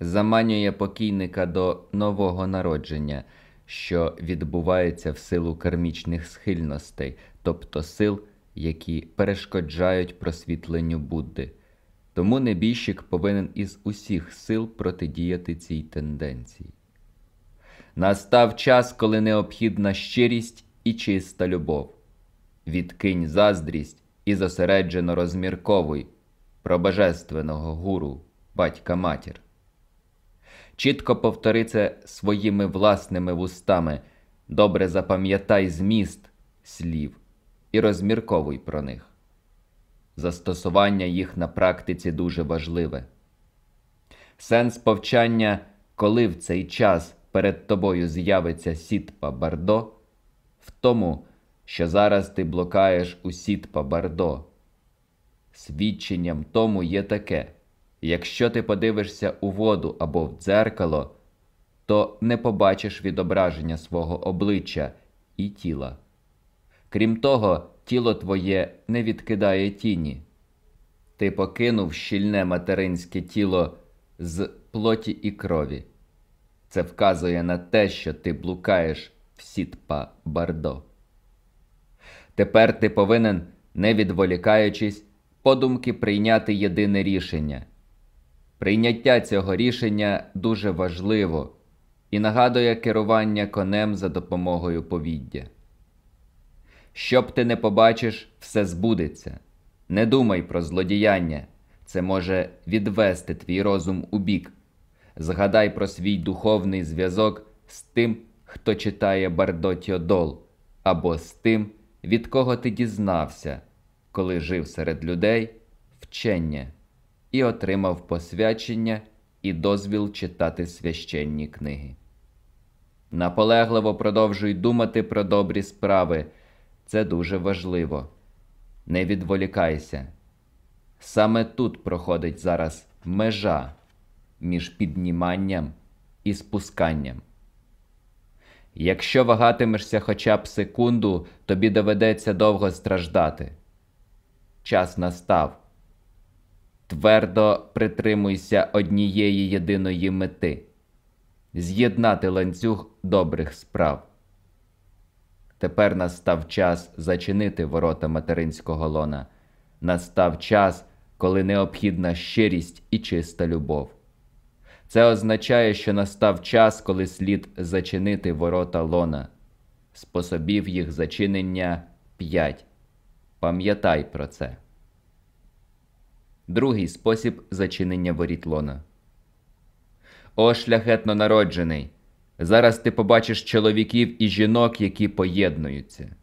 заманює покійника до нового народження, що відбувається в силу кармічних схильностей, тобто сил, які перешкоджають просвітленню Будди. Тому небіжчик повинен із усіх сил протидіяти цій тенденції. Настав час, коли необхідна щирість і чиста любов. Відкинь заздрість і зосереджено розмірковуй про божественного гуру, батька матір. Чітко повтори це своїми власними вустами, добре запам'ятай зміст слів і розмірковуй про них. Застосування їх на практиці дуже важливе. Сенс повчання, коли в цей час перед тобою з'явиться сітпа Бардо, в тому, що зараз ти блокаєш у сітпа Бардо. Свідченням тому є таке якщо ти подивишся у воду або в дзеркало, то не побачиш відображення свого обличчя і тіла. Крім того, тіло твоє не відкидає тіні. Ти покинув щільне материнське тіло з плоті і крові. Це вказує на те, що ти блукаєш в сітпа бардо. Тепер ти повинен, не відволікаючись, подумки прийняти єдине рішення. Прийняття цього рішення дуже важливо і нагадує керування конем за допомогою повіддя. Щоб ти не побачиш, все збудеться. Не думай про злодіяння, це може відвести твій розум у бік. Згадай про свій духовний зв'язок з тим, хто читає Бардотьодол, або з тим, від кого ти дізнався, коли жив серед людей вчення і отримав посвячення і дозвіл читати священні книги. Наполегливо продовжуй думати про добрі справи. Це дуже важливо. Не відволікайся. Саме тут проходить зараз межа між підніманням і спусканням. Якщо вагатимешся хоча б секунду, тобі доведеться довго страждати. Час настав. Твердо притримуйся однієї єдиної мети з'єднати ланцюг добрих справ. Тепер настав час зачинити ворота материнського лона. Настав час, коли необхідна щирість і чиста любов. Це означає, що настав час, коли слід зачинити ворота лона. Способів їх зачинення п'ять. Пам'ятай про це. Другий спосіб зачинення воріт лона. О, шляхетно народжений. Зараз ти побачиш чоловіків і жінок, які поєднуються.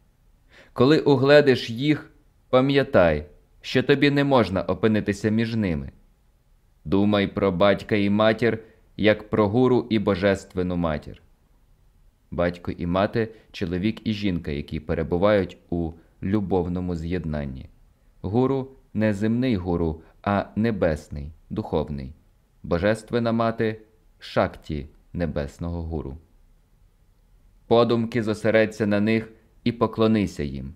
Коли угледиш їх, пам'ятай, що тобі не можна опинитися між ними. Думай про батька і матір, як про гуру і божественну матір. Батько і мати чоловік і жінка, які перебувають у любовному з'єднанні. Гуру не земний гуру, а небесний, духовний, божественна мати шакті небесного гуру. Подумки зосередься на них і поклонися їм.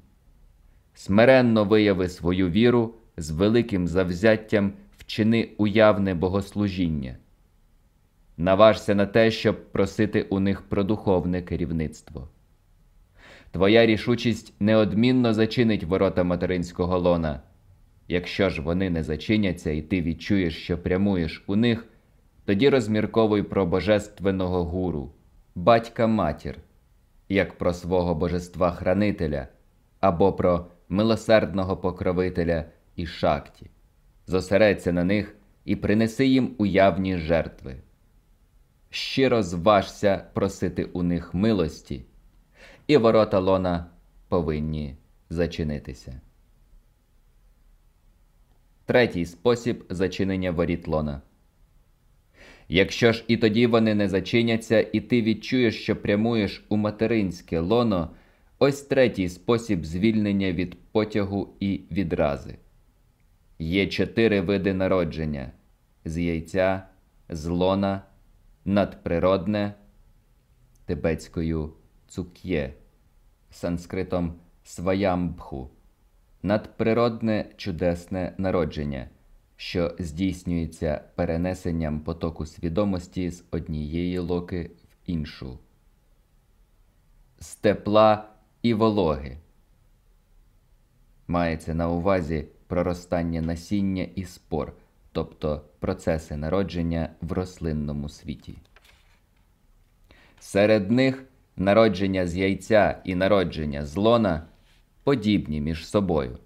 Смиренно вияви свою віру з великим завзяттям вчини уявне богослужіння. Наважся на те, щоб просити у них про духовне керівництво. Твоя рішучість неодмінно зачинить ворота материнського лона. Якщо ж вони не зачиняться, і ти відчуєш, що прямуєш у них, тоді розмірковуй про божественного гуру, батька матір, як про свого божества хранителя або про милосердного покровителя і шакті. Зосередься на них і принеси їм уявні жертви. Щиро зважся просити у них милості, і ворота лона повинні зачинитися. Третій спосіб зачинення воріт лона. Якщо ж і тоді вони не зачиняться, і ти відчуєш, що прямуєш у материнське лоно, ось третій спосіб звільнення від потягу і відрази. Є чотири види народження з яйця, з лона, надприродне, тибетською цук'є, санскритом сваямбху, надприродне чудесне народження, що здійснюється перенесенням потоку свідомості з однієї локи в іншу, з тепла і вологи. Мається на увазі проростання насіння і спор, тобто процеси народження в рослинному світі. Серед них народження з яйця і народження з лона подібні між собою.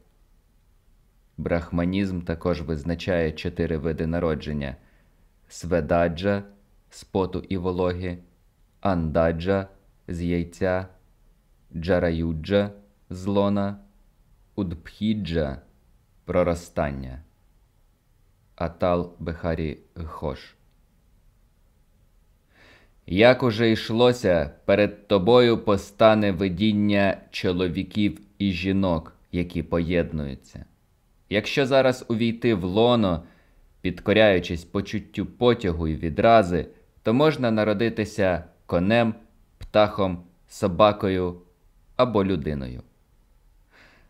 Брахманізм також визначає чотири види народження сведаджа з поту і вологи, андаджа з яйця, джараюджа з лона, удпхіджа проростання. Атал Бехарі Гхош. Як уже йшлося, перед тобою постане видіння чоловіків і жінок, які поєднуються. Якщо зараз увійти в лоно, підкоряючись почуттю потягу і відрази, то можна народитися конем, птахом, собакою або людиною.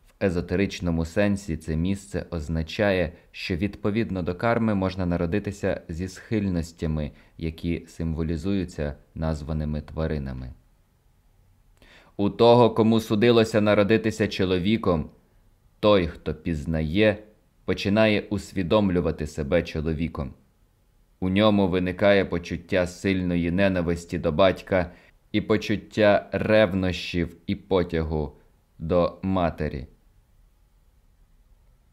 В езотеричному сенсі це місце означає, що відповідно до карми можна народитися зі схильностями, які символізуються названими тваринами. У того, кому судилося народитися чоловіком, той, хто пізнає, починає усвідомлювати себе чоловіком. У ньому виникає почуття сильної ненависті до батька і почуття ревнощів і потягу до матері.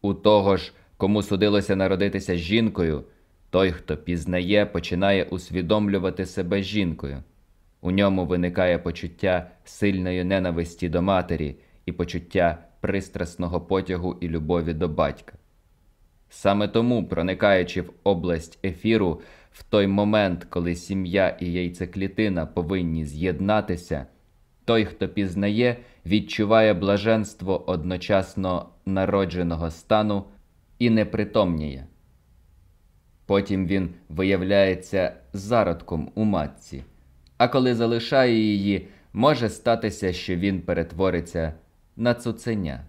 У того ж, кому судилося народитися жінкою, той, хто пізнає, починає усвідомлювати себе жінкою. У ньому виникає почуття сильної ненависті до матері і почуття пристрасного потягу і любові до батька. Саме тому, проникаючи в область ефіру, в той момент, коли сім'я і яйцеклітина повинні з'єднатися, той, хто пізнає, відчуває блаженство одночасно народженого стану і непритомніє. Потім він виявляється зародком у матці, а коли залишає її, може статися, що він перетвориться на цуценя.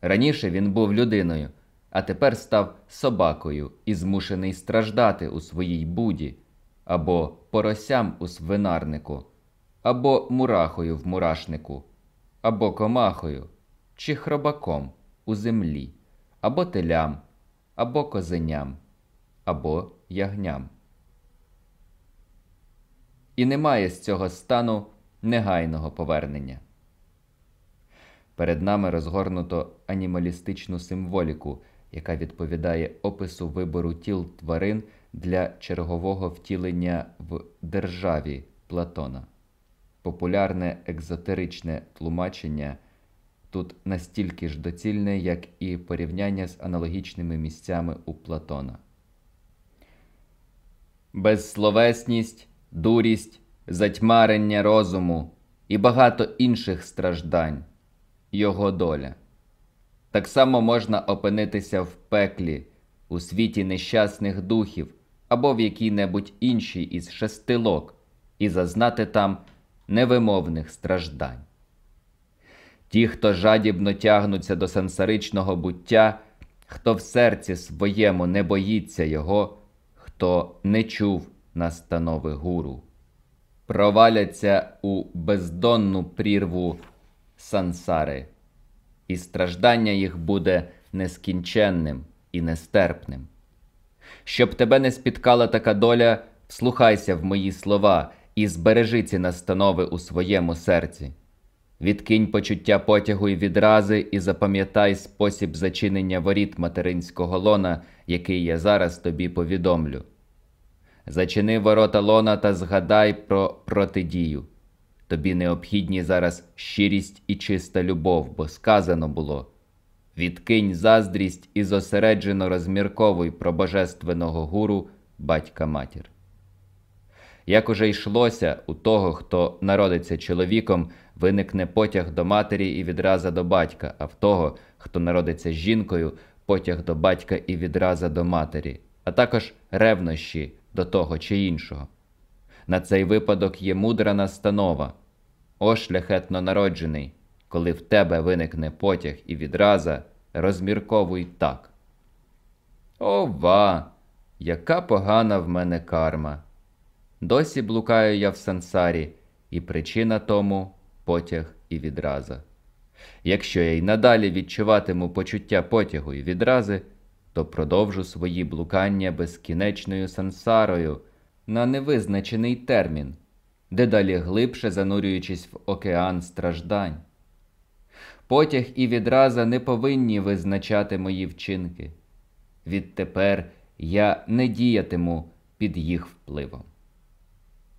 Раніше він був людиною, а тепер став собакою і змушений страждати у своїй буді, або поросям у свинарнику, або мурахою в мурашнику, або комахою чи хробаком у землі, або телям, або козеням, або ягням. І немає з цього стану негайного повернення. Перед нами розгорнуто анімалістичну символіку, яка відповідає опису вибору тіл тварин для чергового втілення в державі Платона. Популярне екзотеричне тлумачення тут настільки ж доцільне, як і порівняння з аналогічними місцями у Платона. Безсловесність, дурість, затьмарення розуму і багато інших страждань його доля. Так само можна опинитися в пеклі, у світі нещасних духів або в якій-небудь іншій із шестилок і зазнати там невимовних страждань. Ті, хто жадібно тягнуться до сансаричного буття, хто в серці своєму не боїться його, хто не чув настанови гуру, проваляться у бездонну прірву сансари, і страждання їх буде нескінченним і нестерпним. Щоб тебе не спіткала така доля, вслухайся в мої слова і збережи ці настанови у своєму серці. Відкинь почуття потягу і відрази, і запам'ятай спосіб зачинення воріт материнського лона, який я зараз тобі повідомлю. Зачини ворота лона та згадай про протидію. Тобі необхідні зараз щирість і чиста любов, бо сказано було відкинь заздрість і зосереджено розмірковуй про божественного гуру батька матір. Як уже йшлося, у того, хто народиться чоловіком, виникне потяг до матері і відраза до батька, а в того, хто народиться жінкою, потяг до батька і відраза до матері, а також ревнощі до того чи іншого. На цей випадок є мудра настанова. О, шляхетно народжений, коли в тебе виникне потяг і відраза, розмірковуй так. Ова, яка погана в мене карма! Досі блукаю я в сансарі, і причина тому потяг і відраза. Якщо я й надалі відчуватиму почуття потягу і відрази, то продовжу свої блукання безкінечною сансарою на невизначений термін, дедалі глибше занурюючись в океан страждань. Потяг і відраза не повинні визначати мої вчинки. Відтепер я не діятиму під їх впливом.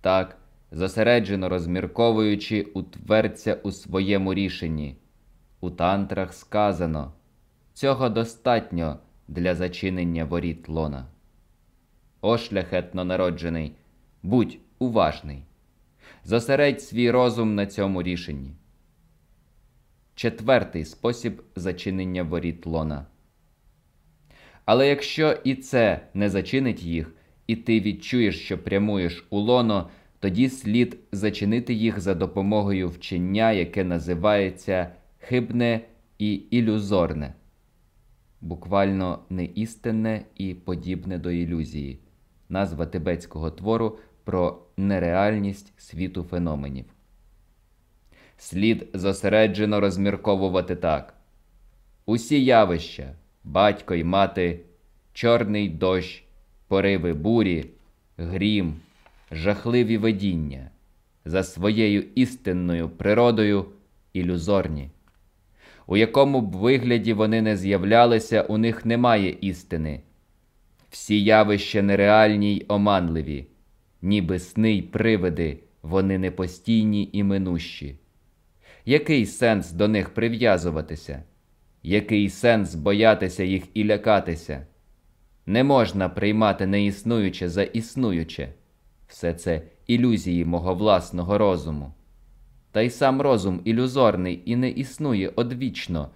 Так, зосереджено розмірковуючи, утвердься у своєму рішенні. У тантрах сказано цього достатньо для зачинення воріт лона. О, шляхетно народжений, будь уважний, зосередь свій розум на цьому рішенні. Четвертий спосіб зачинення воріт лона. Але якщо і це не зачинить їх, і ти відчуєш, що прямуєш у лоно, тоді слід зачинити їх за допомогою вчення, яке називається хибне і ілюзорне, буквально неістинне і подібне до ілюзії, назва тибетського твору про нереальність світу феноменів. Слід зосереджено розмірковувати так: усі явища, батько й мати, чорний дощ, пориви бурі, грім, жахливі видіння, за своєю істинною природою ілюзорні. У якому б вигляді вони не з'являлися, у них немає істини. Всі явища нереальні й оманливі, ніби сни й привиди, вони непостійні і минущі. Який сенс до них прив'язуватися? Який сенс боятися їх і лякатися? Не можна приймати неіснуюче за існуюче. Все це ілюзії мого власного розуму. Та й сам розум ілюзорний і не існує одвічно.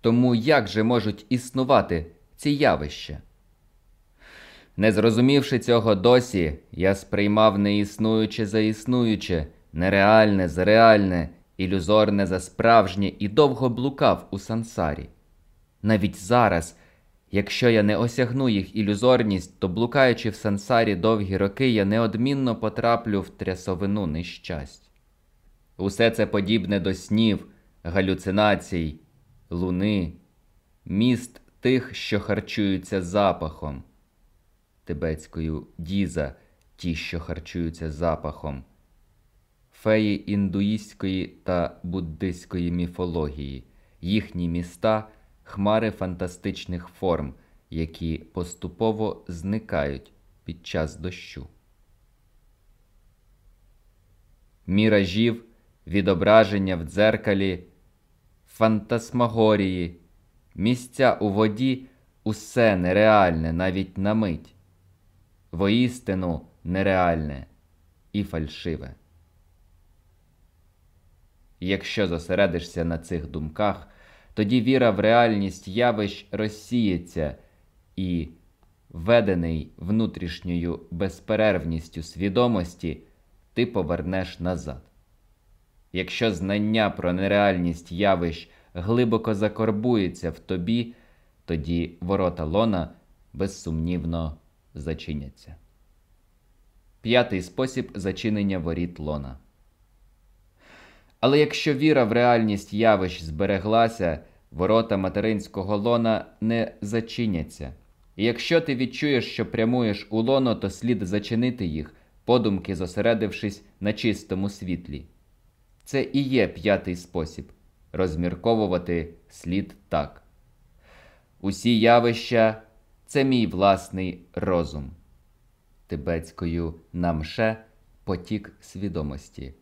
Тому як же можуть існувати ці явища? Не зрозумівши цього досі, я сприймав неіснуюче за існуюче, нереальне за реальне, ілюзорне за справжнє і довго блукав у сансарі. Навіть зараз, якщо я не осягну їх ілюзорність, то блукаючи в сансарі довгі роки, я неодмінно потраплю в трясовину нещасть. Усе це подібне до снів, галюцинацій, луни, міст тих, що харчуються запахом, тибетською діза, ті, що харчуються запахом, феї індуїстської та буддистської міфології, їхні міста, хмари фантастичних форм, які поступово зникають під час дощу. Міражів відображення в дзеркалі, фантасмагорії, місця у воді усе нереальне навіть на мить, воістину нереальне і фальшиве. Якщо зосередишся на цих думках, тоді віра в реальність явищ розсіється і, введений внутрішньою безперервністю свідомості, ти повернеш назад. Якщо знання про нереальність явищ глибоко закорбується в тобі, тоді ворота лона безсумнівно зачиняться. П'ятий спосіб зачинення воріт лона. Але якщо віра в реальність явищ збереглася, ворота материнського лона не зачиняться. І якщо ти відчуєш, що прямуєш у лоно, то слід зачинити їх, подумки зосередившись на чистому світлі. Це і є п'ятий спосіб розмірковувати слід так. Усі явища це мій власний розум. Тибетською намше потік свідомості.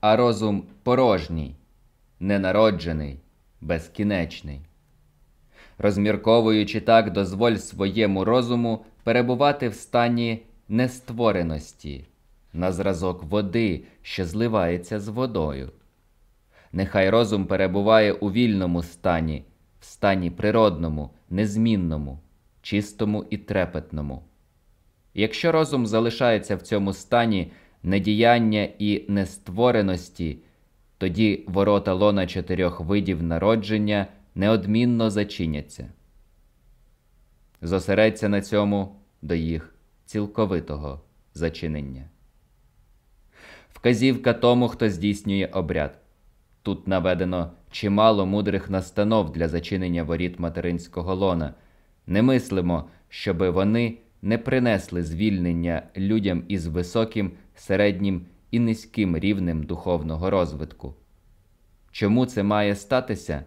А розум порожній, ненароджений, безкінечний. Розмірковуючи так, дозволь своєму розуму перебувати в стані нествореності, на зразок води, що зливається з водою. Нехай розум перебуває у вільному стані, в стані природному, незмінному, чистому і трепетному. Якщо розум залишається в цьому стані недіяння і нествореності, тоді ворота лона чотирьох видів народження неодмінно зачиняться. Зосередься на цьому до їх цілковитого зачинення. Вказівка тому, хто здійснює обряд. Тут наведено чимало мудрих настанов для зачинення воріт материнського лона. Не мислимо, щоби вони не принесли звільнення людям із високим, середнім і низьким рівнем духовного розвитку. Чому це має статися?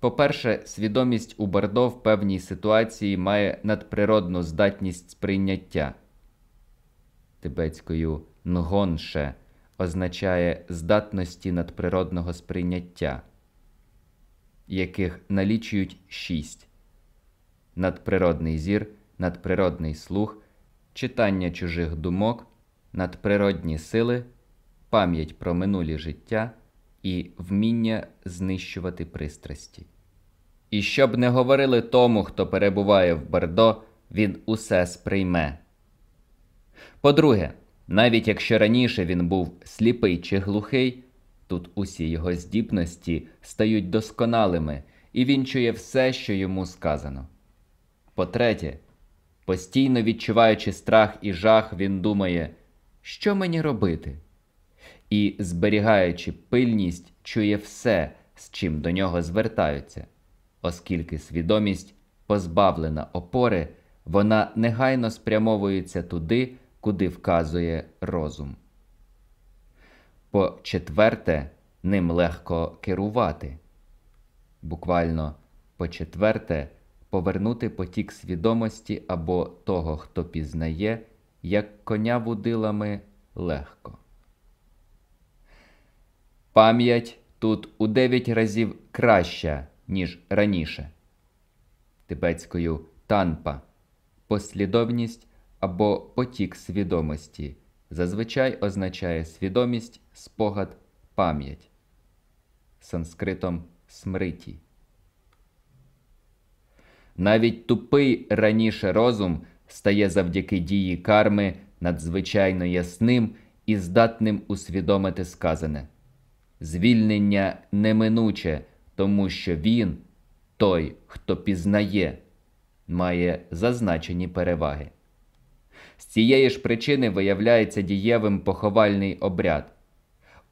По-перше, свідомість у Бардо в певній ситуації має надприродну здатність сприйняття. Тибетською нгонше означає здатності надприродного сприйняття, яких налічують шість надприродний зір, надприродний слух, читання чужих думок, надприродні сили, пам'ять про минулі життя і вміння знищувати пристрасті. І щоб не говорили тому, хто перебуває в Бардо, він усе сприйме. По-друге, навіть якщо раніше він був сліпий чи глухий, тут усі його здібності стають досконалими, і він чує все, що йому сказано. По-третє, постійно відчуваючи страх і жах, він думає, що мені робити? І, зберігаючи пильність, чує все, з чим до нього звертаються, оскільки свідомість позбавлена опори, вона негайно спрямовується туди, куди вказує розум. По четверте, ним легко керувати. Буквально по четверте, повернути потік свідомості або того, хто пізнає, як коня вудилами легко. Пам'ять тут у дев'ять разів краща, ніж раніше. Тибетською танпа послідовність або потік свідомості зазвичай означає свідомість, спогад, пам'ять санскритом смриті. Навіть тупий раніше розум стає завдяки дії карми надзвичайно ясним і здатним усвідомити сказане. Звільнення неминуче, тому що він, той, хто пізнає, має зазначені переваги. З цієї ж причини виявляється дієвим поховальний обряд.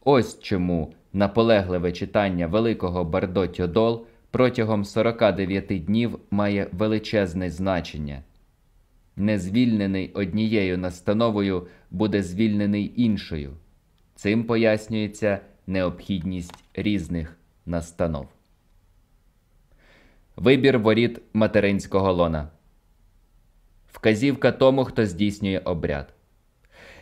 Ось чому наполегливе читання великого Бардо Тьодол протягом 49 днів має величезне значення. Незвільнений однією настановою буде звільнений іншою. Цим пояснюється необхідність різних настанов. Вибір воріт материнського лона вказівка тому, хто здійснює обряд.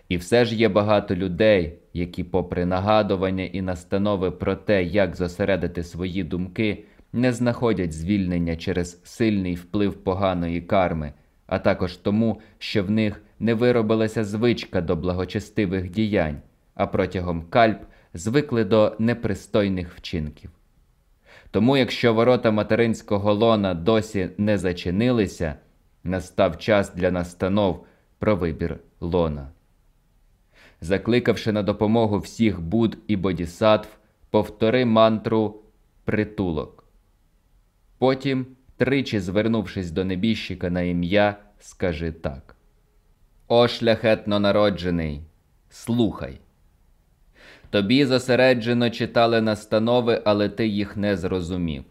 І все ж є багато людей, які, попри нагадування і настанови про те, як зосередити свої думки, не знаходять звільнення через сильний вплив поганої карми, а також тому, що в них не виробилася звичка до благочестивих діянь, а протягом кальп звикли до непристойних вчинків. Тому, якщо ворота материнського лона досі не зачинилися, настав час для настанов про вибір лона. Закликавши на допомогу всіх Буд і Бодісатв, повтори мантру притулок. Потім, тричі звернувшись до небіжчика на ім'я, скажи так: О шляхетно народжений, слухай. Тобі зосереджено читали настанови, але ти їх не зрозумів.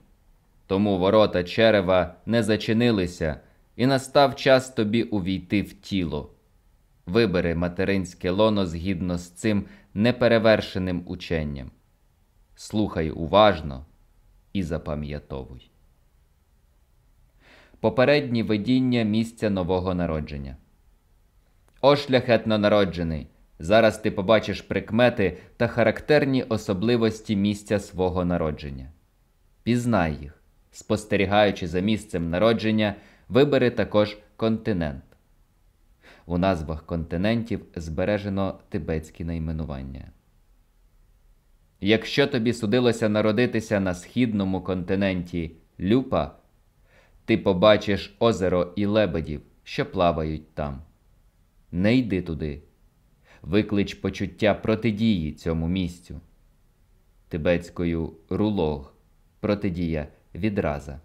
Тому ворота черева не зачинилися, і настав час тобі увійти в тіло. Вибери материнське лоно згідно з цим неперевершеним ученням. Слухай уважно і запам'ятовуй. Попередні видіння місця нового народження. О, шляхетно народжений! Зараз ти побачиш прикмети та характерні особливості місця свого народження. Пізнай їх, спостерігаючи за місцем народження, вибери також континент. У назвах континентів збережено тибетські найменування. Якщо тобі судилося народитися на східному континенті Люпа, ти побачиш озеро і лебедів, що плавають там. Не йди туди, виклич почуття протидії цьому місцю. Тибетською рулог протидія відраза,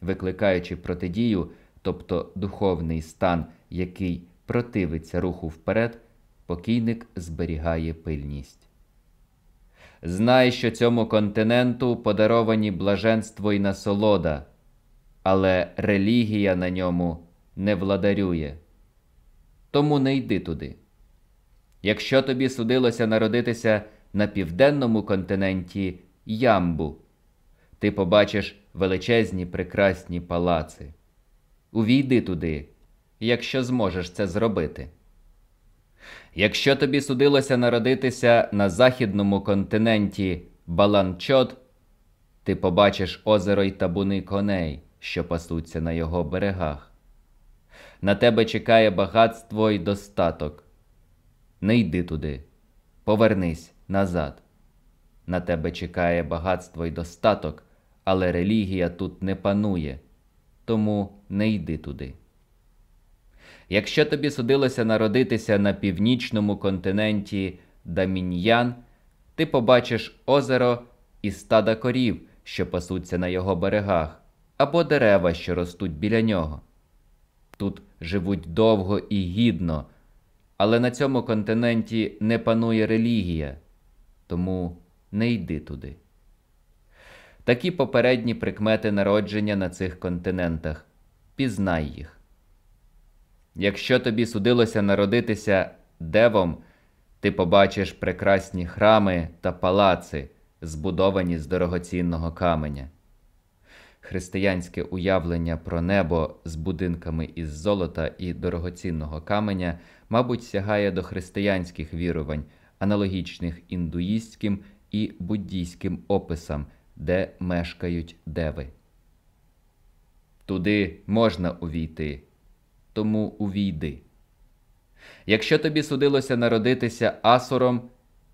викликаючи протидію, тобто духовний стан, який противиться руху вперед, покійник зберігає пильність. Знай, що цьому континенту подаровані блаженство і насолода, але релігія на ньому не владарює. Тому не йди туди. Якщо тобі судилося народитися на південному континенті Ямбу, ти побачиш величезні прекрасні палаци. Увійди туди, якщо зможеш це зробити. Якщо тобі судилося народитися на західному континенті Баланчот, ти побачиш озеро й табуни коней, що пасуться на його берегах. На тебе чекає багатство й достаток. Не йди туди, повернись назад. На тебе чекає багатство й достаток, але релігія тут не панує, тому не йди туди. Якщо тобі судилося народитися на північному континенті Даміньян, ти побачиш озеро і стада корів, що пасуться на його берегах, або дерева, що ростуть біля нього. Тут живуть довго і гідно, але на цьому континенті не панує релігія, тому не йди туди. Такі попередні прикмети народження на цих континентах. Пізнай їх. Якщо тобі судилося народитися девом, ти побачиш прекрасні храми та палаци, збудовані з дорогоцінного каменя. Християнське уявлення про небо з будинками із золота і дорогоцінного каменя, мабуть, сягає до християнських вірувань, аналогічних індуїстським і буддійським описам, де мешкають деви. Туди можна увійти тому увійди. Якщо тобі судилося народитися асуром,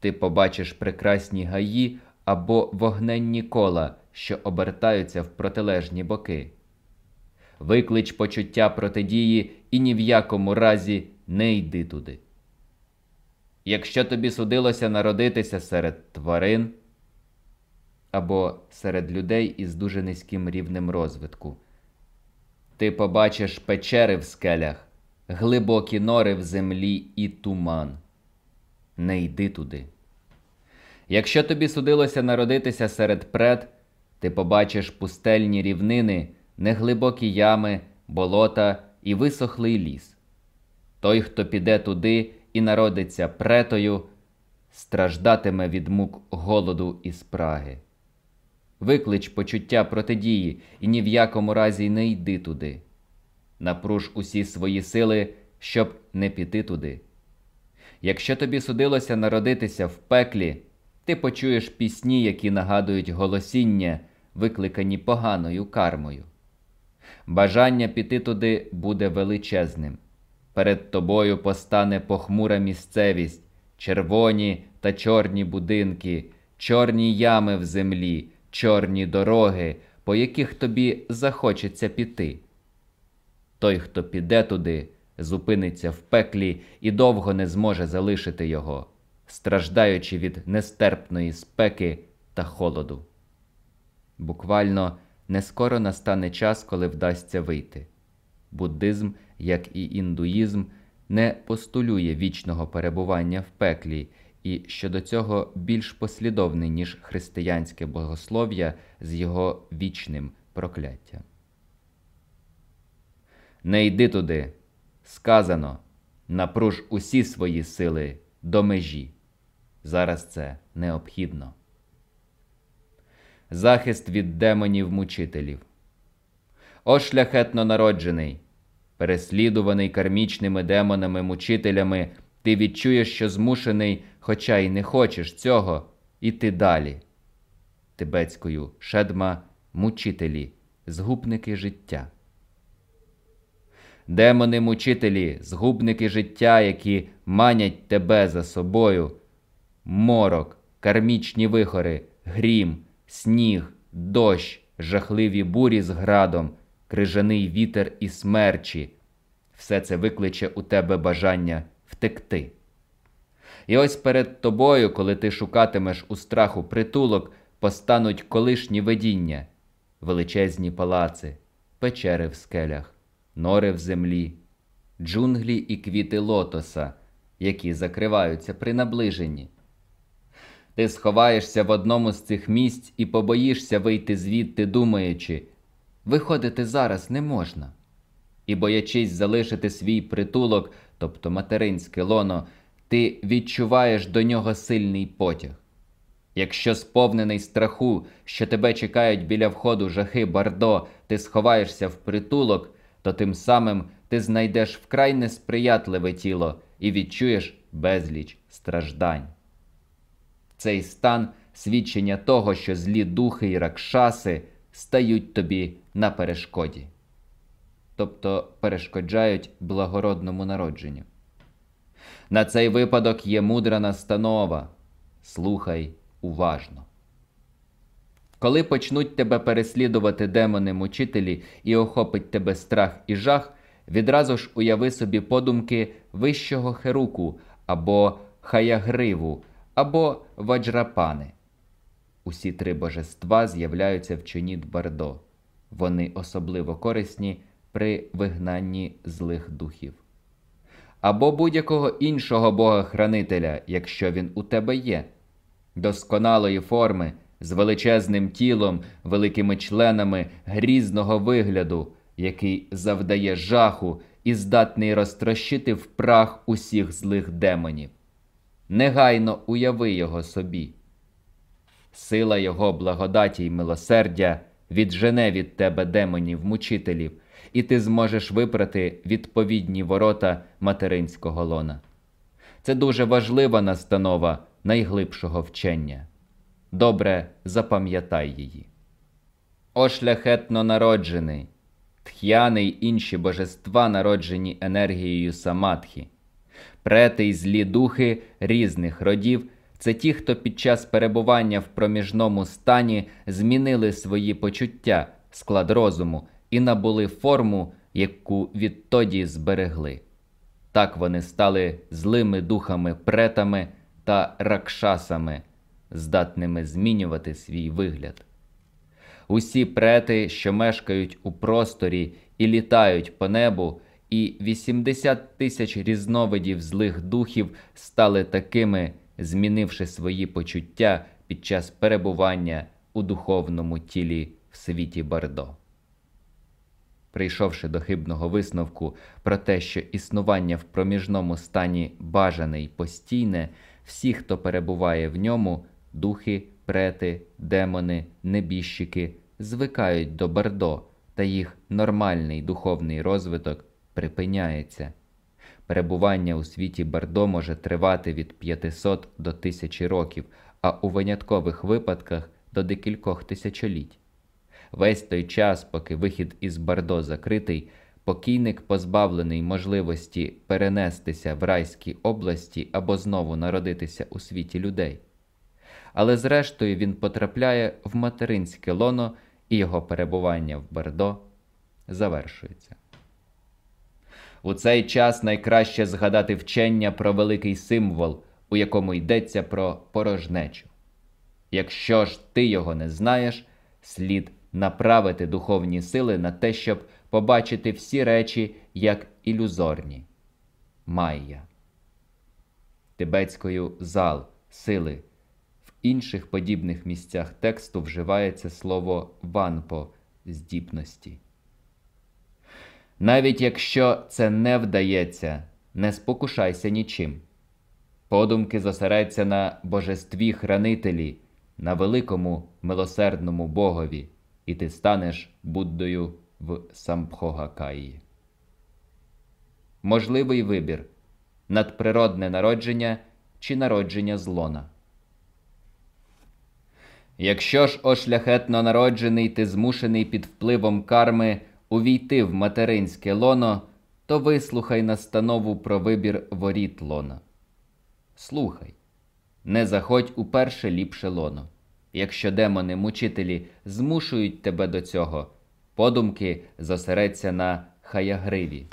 ти побачиш прекрасні гаї або вогненні кола, що обертаються в протилежні боки. Виклич почуття протидії і ні в якому разі не йди туди. Якщо тобі судилося народитися серед тварин або серед людей із дуже низьким рівнем розвитку, ти побачиш печери в скелях, глибокі нори в землі і туман. Не йди туди. Якщо тобі судилося народитися серед пред, ти побачиш пустельні рівнини, неглибокі ями, болота і висохлий ліс. Той, хто піде туди і народиться претою, страждатиме від мук голоду і спраги виклич почуття протидії і ні в якому разі не йди туди. Напруж усі свої сили, щоб не піти туди. Якщо тобі судилося народитися в пеклі, ти почуєш пісні, які нагадують голосіння, викликані поганою кармою. Бажання піти туди буде величезним. Перед тобою постане похмура місцевість, червоні та чорні будинки, чорні ями в землі, чорні дороги, по яких тобі захочеться піти. Той, хто піде туди, зупиниться в пеклі і довго не зможе залишити його, страждаючи від нестерпної спеки та холоду. Буквально не скоро настане час, коли вдасться вийти. Буддизм, як і індуїзм, не постулює вічного перебування в пеклі і щодо цього більш послідовний, ніж християнське богослов'я з його вічним прокляття. Не йди туди, сказано, напруж усі свої сили до межі. Зараз це необхідно. Захист від демонів мучителів. О шляхетно народжений, переслідуваний кармічними демонами мучителями, ти відчуєш, що змушений, хоча й не хочеш цього, іти далі. Тибетською шедма мучителі, згубники життя. Демони мучителі, згубники життя, які манять тебе за собою, морок, кармічні вихори, грім, сніг, дощ, жахливі бурі з градом, крижаний вітер і смерчі. Все це викличе у тебе бажання втекти. І ось перед тобою, коли ти шукатимеш у страху притулок, постануть колишні видіння, величезні палаци, печери в скелях, нори в землі, джунглі і квіти лотоса, які закриваються при наближенні. Ти сховаєшся в одному з цих місць і побоїшся вийти звідти, думаючи, виходити зараз не можна. І, боячись залишити свій притулок, тобто материнське лоно, ти відчуваєш до нього сильний потяг. Якщо сповнений страху, що тебе чекають біля входу жахи Бардо, ти сховаєшся в притулок, то тим самим ти знайдеш вкрай несприятливе тіло і відчуєш безліч страждань. Цей стан свідчення того, що злі духи і ракшаси стають тобі на перешкоді, тобто перешкоджають благородному народженню. На цей випадок є мудра настанова. Слухай уважно. Коли почнуть тебе переслідувати демони мучителі і охопить тебе страх і жах, відразу ж уяви собі подумки вищого херуку або хаягриву, або ваджрапани. Усі три божества з'являються в чоніт Бардо. Вони особливо корисні при вигнанні злих духів. Або будь-якого іншого бога-хранителя, якщо він у тебе є, досконалої форми, з величезним тілом, великими членами грізного вигляду, який завдає жаху і здатний розтрощити в прах усіх злих демонів. Негайно уяви його собі. Сила його благодаті й милосердя віджене від тебе демонів мучителів, і ти зможеш випрати відповідні ворота материнського лона. Це дуже важлива настанова найглибшого вчення. Добре запам'ятай її. О шляхетно народжений, тх'яни й інші божества, народжені енергією самадхі, прети й злі духи різних родів. Це ті, хто під час перебування в проміжному стані змінили свої почуття, склад розуму і набули форму, яку відтоді зберегли. Так вони стали злими духами претами та ракшасами, здатними змінювати свій вигляд. Усі прети, що мешкають у просторі і літають по небу, і 80 тисяч різновидів злих духів стали такими, змінивши свої почуття під час перебування у духовному тілі в світі Бардо. Прийшовши до хибного висновку про те, що існування в проміжному стані бажане й постійне, всі, хто перебуває в ньому, духи, прети, демони, небіжчики, звикають до Бардо, та їх нормальний духовний розвиток припиняється. Перебування у світі Бардо може тривати від 500 до 1000 років, а у виняткових випадках до декількох тисячоліть. Весь той час, поки вихід із Бардо закритий, покійник позбавлений можливості перенестися в райські області або знову народитися у світі людей. Але зрештою він потрапляє в материнське лоно і його перебування в Бардо завершується. У цей час найкраще згадати вчення про великий символ, у якому йдеться про порожнечу. Якщо ж ти його не знаєш, слід направити духовні сили на те, щоб побачити всі речі як ілюзорні. Майя. Тибетською зал, сили. В інших подібних місцях тексту вживається слово ванпо здібності. Навіть якщо це не вдається, не спокушайся нічим. Подумки зосередься на божестві хранителі, на великому милосердному Богові, і ти станеш Буддою в Самбхогакаї. Можливий вибір надприродне народження чи народження злона. Якщо ж ошляхетно народжений ти змушений під впливом карми увійти в материнське лоно, то вислухай настанову про вибір воріт лона. Слухай, не заходь у перше ліпше лоно. Якщо демони мучителі змушують тебе до цього, подумки зосередься на хаягриві.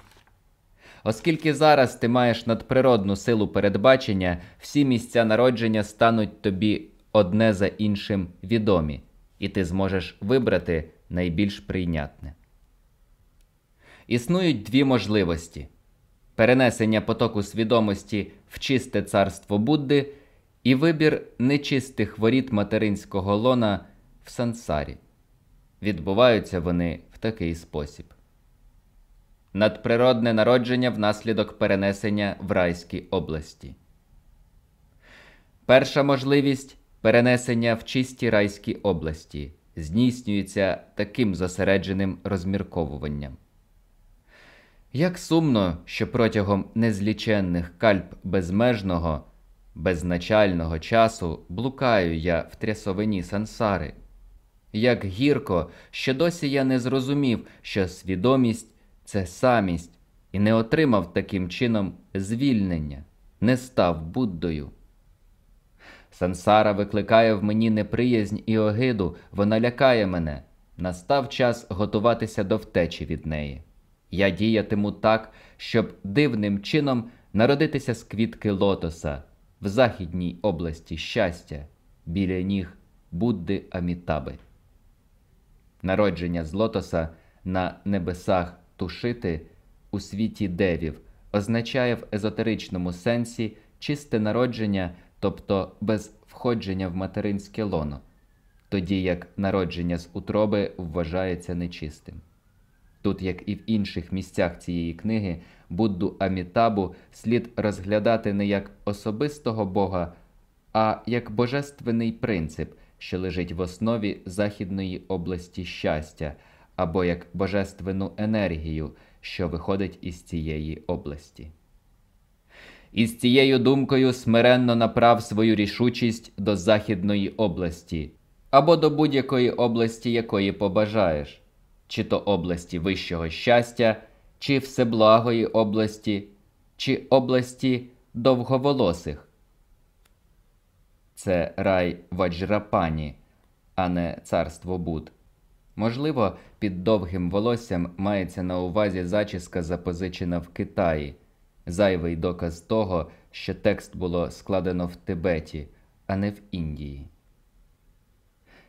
Оскільки зараз ти маєш надприродну силу передбачення, всі місця народження стануть тобі одне за іншим відомі, і ти зможеш вибрати найбільш прийнятне. Існують дві можливості перенесення потоку свідомості в чисте царство Будди і вибір нечистих воріт материнського лона в сансарі. Відбуваються вони в такий спосіб. Надприродне народження внаслідок перенесення в райській області. Перша можливість перенесення в чисті райські області здійснюється таким зосередженим розмірковуванням. Як сумно, що протягом незліченних кальп безмежного, безначального часу блукаю я в трясовині сансари. Як гірко, що досі я не зрозумів, що свідомість це самість, і не отримав таким чином звільнення, не став Буддою. Сансара викликає в мені неприязнь і огиду, вона лякає мене. Настав час готуватися до втечі від неї. Я діятиму так, щоб дивним чином народитися з квітки лотоса в західній області щастя, біля ніг Будди Амітаби. Народження з лотоса на небесах тушити у світі девів означає в езотеричному сенсі чисте народження, тобто без входження в материнське лоно, тоді як народження з утроби вважається нечистим. Тут, як і в інших місцях цієї книги, Будду Амітабу слід розглядати не як особистого Бога, а як божественний принцип, що лежить в основі західної області щастя, або як божественну енергію, що виходить із цієї області. Із цією думкою смиренно направ свою рішучість до Західної області або до будь-якої області, якої побажаєш, чи то області вищого щастя, чи всеблагої області, чи області довговолосих. Це рай Ваджрапані, а не царство Буд. Можливо, під довгим волоссям мається на увазі зачіска, запозичена в Китаї, зайвий доказ того, що текст було складено в Тибеті, а не в Індії.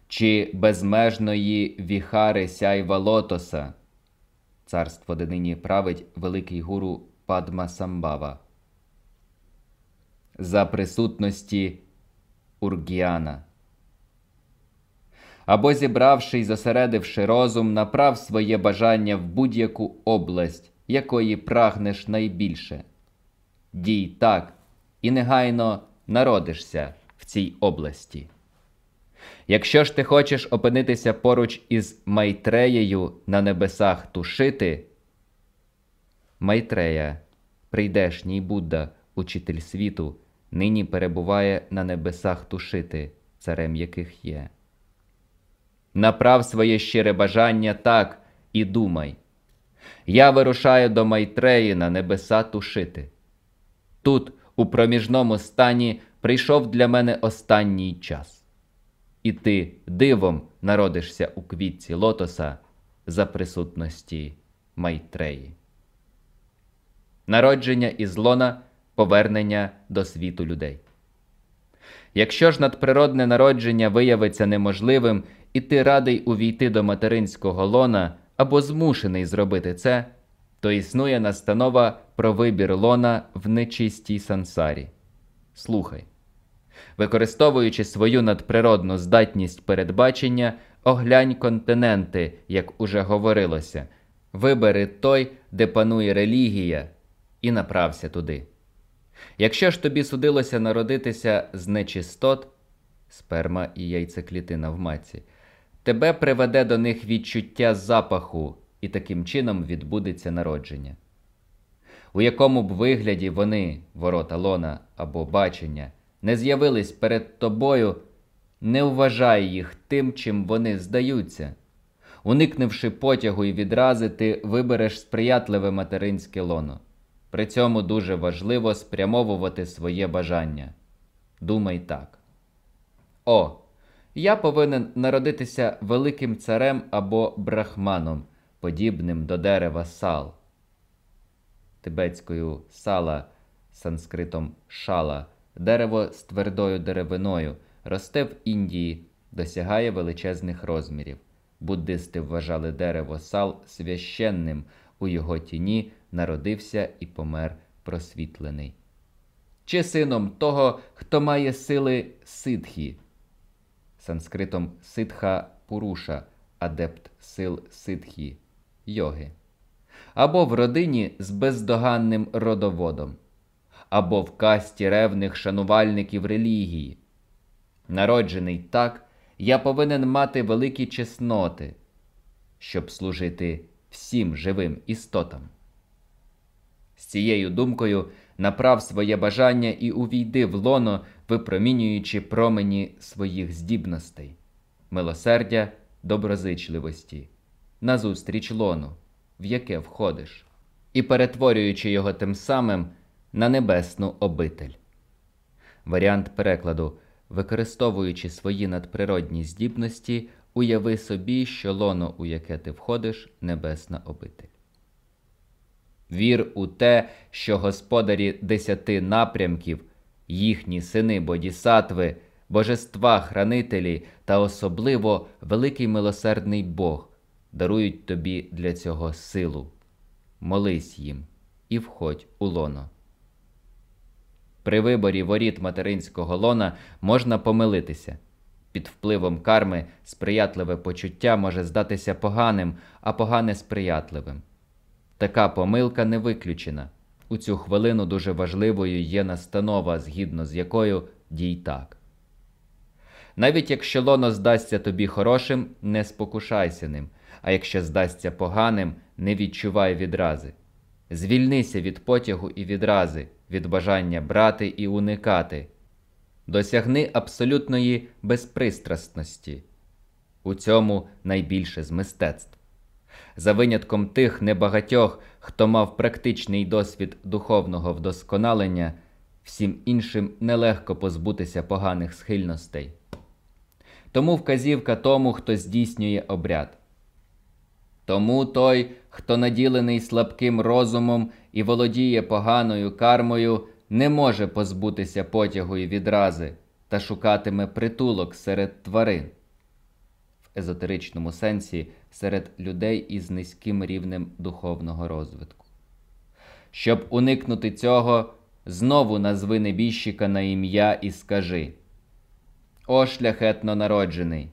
Чи безмежної віхари сяйва лотоса, царство де нині править великий гуру Падма Самбава. За присутності Ургіана або зібравши й зосередивши розум, направ своє бажання в будь-яку область, якої прагнеш найбільше. Дій так і негайно народишся в цій області. Якщо ж ти хочеш опинитися поруч із Майтреєю на небесах тушити, Майтрея, прийдешній Будда, учитель світу, нині перебуває на небесах тушити, царем яких є. Направ своє щире бажання так і думай. Я вирушаю до Майтреї на небеса тушити. Тут, у проміжному стані, прийшов для мене останній час, і ти дивом народишся у квітці лотоса за присутності Майтреї. Народження із лона повернення до світу людей. Якщо ж надприродне народження виявиться неможливим і ти радий увійти до материнського лона або змушений зробити це, то існує настанова про вибір лона в нечистій сансарі. Слухай. Використовуючи свою надприродну здатність передбачення, Оглянь континенти, як уже говорилося, вибери той, де панує релігія, і направся туди. Якщо ж тобі судилося народитися з нечистот, сперма і яйцеклітина в маці, тебе приведе до них відчуття запаху, і таким чином відбудеться народження. У якому б вигляді вони, ворота лона або бачення, не з'явились перед тобою, не вважай їх тим, чим вони здаються. Уникнувши потягу і відрази, ти вибереш сприятливе материнське лоно. При цьому дуже важливо спрямовувати своє бажання. Думай так. О, я повинен народитися великим царем або брахманом, подібним до дерева сал. Тибетською сала, санскритом шала, дерево з твердою деревиною, росте в Індії, досягає величезних розмірів. Буддисти вважали дерево сал священним, у його тіні народився і помер просвітлений. Чи сином того, хто має сили ситхі, санскритом ситха пуруша, адепт сил ситхі, йоги, або в родині з бездоганним родоводом, або в касті ревних шанувальників релігії. Народжений так, я повинен мати великі чесноти, щоб служити всім живим істотам. З цією думкою направ своє бажання і увійди в лоно, випромінюючи промені своїх здібностей, милосердя, доброзичливості, назустріч лону, в яке входиш, і перетворюючи його тим самим на небесну обитель. Варіант перекладу, використовуючи свої надприродні здібності, уяви собі, що лоно, у яке ти входиш, небесна обитель. Вір у те, що господарі десяти напрямків, їхні сини бодісатви, божества хранителі та особливо великий милосердний Бог дарують тобі для цього силу. Молись їм і входь у лоно. При виборі воріт материнського лона можна помилитися. Під впливом карми сприятливе почуття може здатися поганим, а погане сприятливим. Така помилка не виключена. У цю хвилину дуже важливою є настанова, згідно з якою дій так. Навіть якщо лоно здасться тобі хорошим, не спокушайся ним, а якщо здасться поганим, не відчувай відрази. Звільнися від потягу і відрази, від бажання брати і уникати. Досягни абсолютної безпристрасності. У цьому найбільше з мистецтв. За винятком тих небагатьох, хто мав практичний досвід духовного вдосконалення, всім іншим нелегко позбутися поганих схильностей. Тому вказівка тому, хто здійснює обряд. Тому той, хто наділений слабким розумом і володіє поганою кармою, не може позбутися потягу і відрази та шукатиме притулок серед тварин. В езотеричному сенсі серед людей із низьким рівнем духовного розвитку. Щоб уникнути цього, знову назви небіжчика на ім'я і скажи О, шляхетно народжений!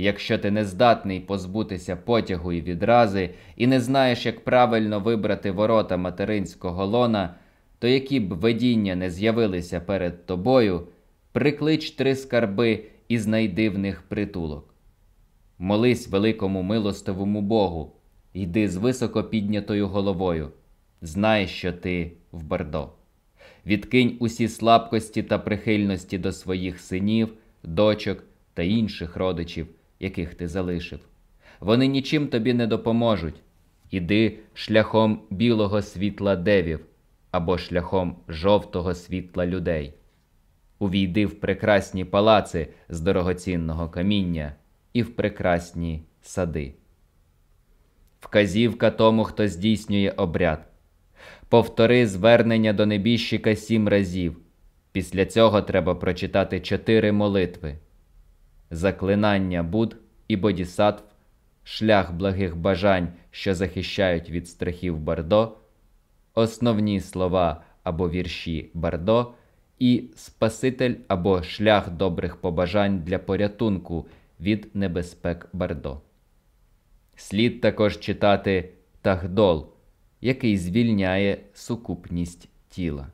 Якщо ти не здатний позбутися потягу і відрази, і не знаєш, як правильно вибрати ворота материнського лона, то які б видіння не з'явилися перед тобою, приклич три скарби і знайди в них притулок. Молись великому милостивому Богу, йди з високо піднятою головою, знай, що ти в Бардо. Відкинь усі слабкості та прихильності до своїх синів, дочок та інших родичів, яких ти залишив. Вони нічим тобі не допоможуть. Іди шляхом білого світла девів або шляхом жовтого світла людей. Увійди в прекрасні палаци з дорогоцінного каміння і в прекрасні сади. Вказівка тому, хто здійснює обряд. Повтори звернення до небіжчика сім разів. Після цього треба прочитати чотири молитви: Заклинання Буд і Бодісатв, шлях благих бажань, що захищають від страхів Бардо, основні слова або вірші Бардо і Спаситель або шлях добрих побажань для порятунку від небезпек Бардо. Слід також читати Тагдол, який звільняє сукупність тіла.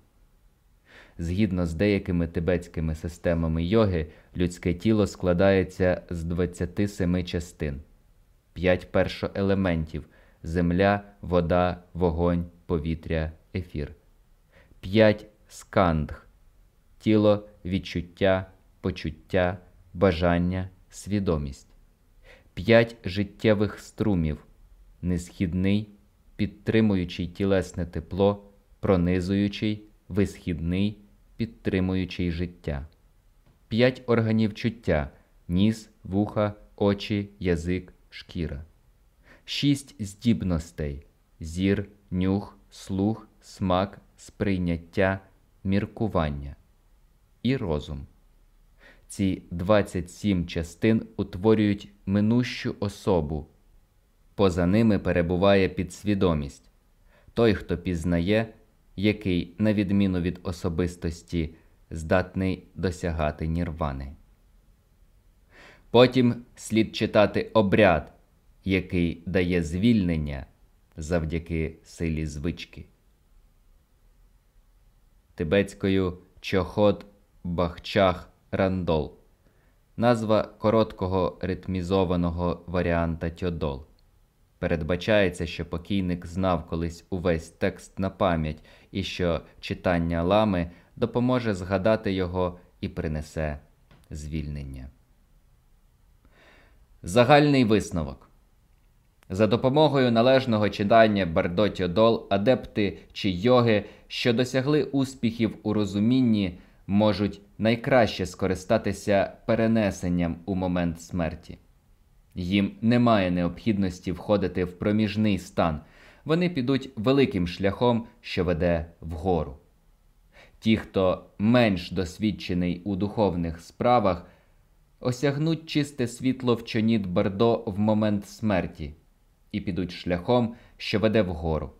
Згідно з деякими тибетськими системами йоги, людське тіло складається з 27 частин, 5 першоелементів земля, вода, вогонь, повітря, ефір, 5 скандх тіло, відчуття, почуття, бажання, свідомість, 5 життєвих струмів, несхідний, підтримуючий тілесне тепло, пронизуючий, висхідний підтримуючий життя, п'ять органів чуття ніс, вуха, очі, язик, шкіра, шість здібностей зір, нюх, слух, смак, сприйняття, міркування і розум. Ці 27 частин утворюють минущу особу. Поза ними перебуває підсвідомість. Той, хто пізнає, який, на відміну від особистості, здатний досягати нірвани. Потім слід читати обряд, який дає звільнення завдяки силі звички. Тибетською чохот Бахчах Рандол, назва короткого ритмізованого варіанта тьодол. Передбачається, що покійник знав колись увесь текст на пам'ять і що читання лами допоможе згадати його і принесе звільнення. Загальний висновок. За допомогою належного читання Бардотьодол адепти чи йоги, що досягли успіхів у розумінні, можуть найкраще скористатися перенесенням у момент смерті. Їм немає необхідності входити в проміжний стан, вони підуть великим шляхом, що веде вгору. Ті, хто менш досвідчений у духовних справах, осягнуть чисте світло в чоніт Бардо в момент смерті і підуть шляхом, що веде вгору.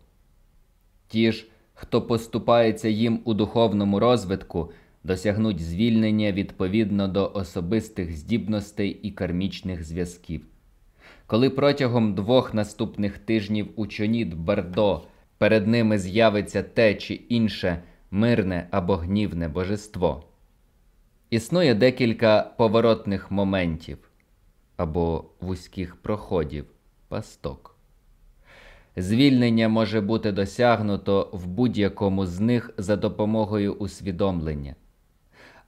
Ті ж, хто поступається їм у духовному розвитку, досягнуть звільнення відповідно до особистих здібностей і кармічних зв'язків. Коли протягом двох наступних тижнів у чоніт Бардо перед ними з'явиться те чи інше мирне або гнівне божество, існує декілька поворотних моментів або вузьких проходів пасток. Звільнення може бути досягнуто в будь-якому з них за допомогою усвідомлення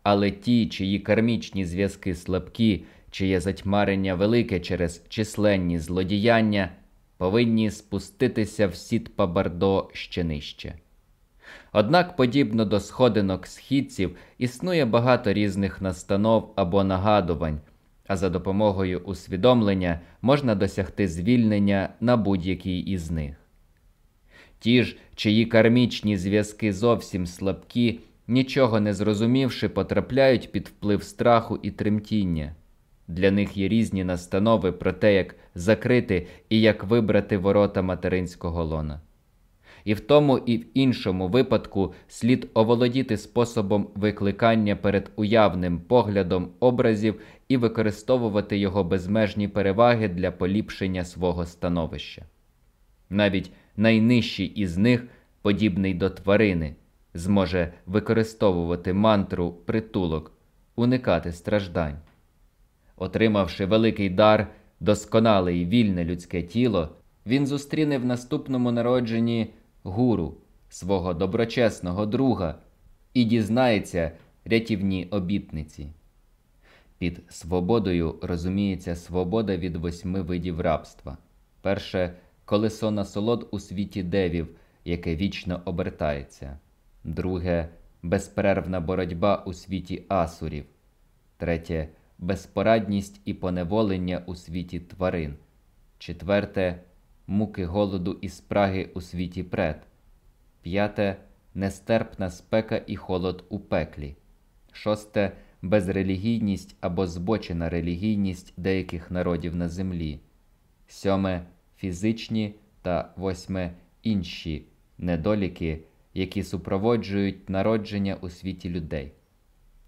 але ті, чиї кармічні зв'язки слабкі, чиє затьмарення велике через численні злодіяння, повинні спуститися в сіт Пабардо ще нижче. Однак, подібно до сходинок східців, існує багато різних настанов або нагадувань, а за допомогою усвідомлення можна досягти звільнення на будь-якій із них. Ті ж, чиї кармічні зв'язки зовсім слабкі, нічого не зрозумівши, потрапляють під вплив страху і тремтіння. Для них є різні настанови про те, як закрити і як вибрати ворота материнського лона. І в тому, і в іншому випадку слід оволодіти способом викликання перед уявним поглядом образів і використовувати його безмежні переваги для поліпшення свого становища. Навіть найнижчий із них, подібний до тварини, зможе використовувати мантру притулок, уникати страждань. Отримавши великий дар, досконале і вільне людське тіло, він зустріне в наступному народженні гуру, свого доброчесного друга, і дізнається рятівні обітниці. Під свободою розуміється свобода від восьми видів рабства. Перше колесо насолод у світі девів, яке вічно обертається друге. Безперервна боротьба у світі асурів, третє. Безпорадність і поневолення у світі тварин, четверте. Муки голоду і спраги у світі пред, п'яте. Нестерпна спека і холод у пеклі, шосте. Безрелігійність або збочена релігійність деяких народів на землі, сьоме. Фізичні та восьме. Інші недоліки які супроводжують народження у світі людей.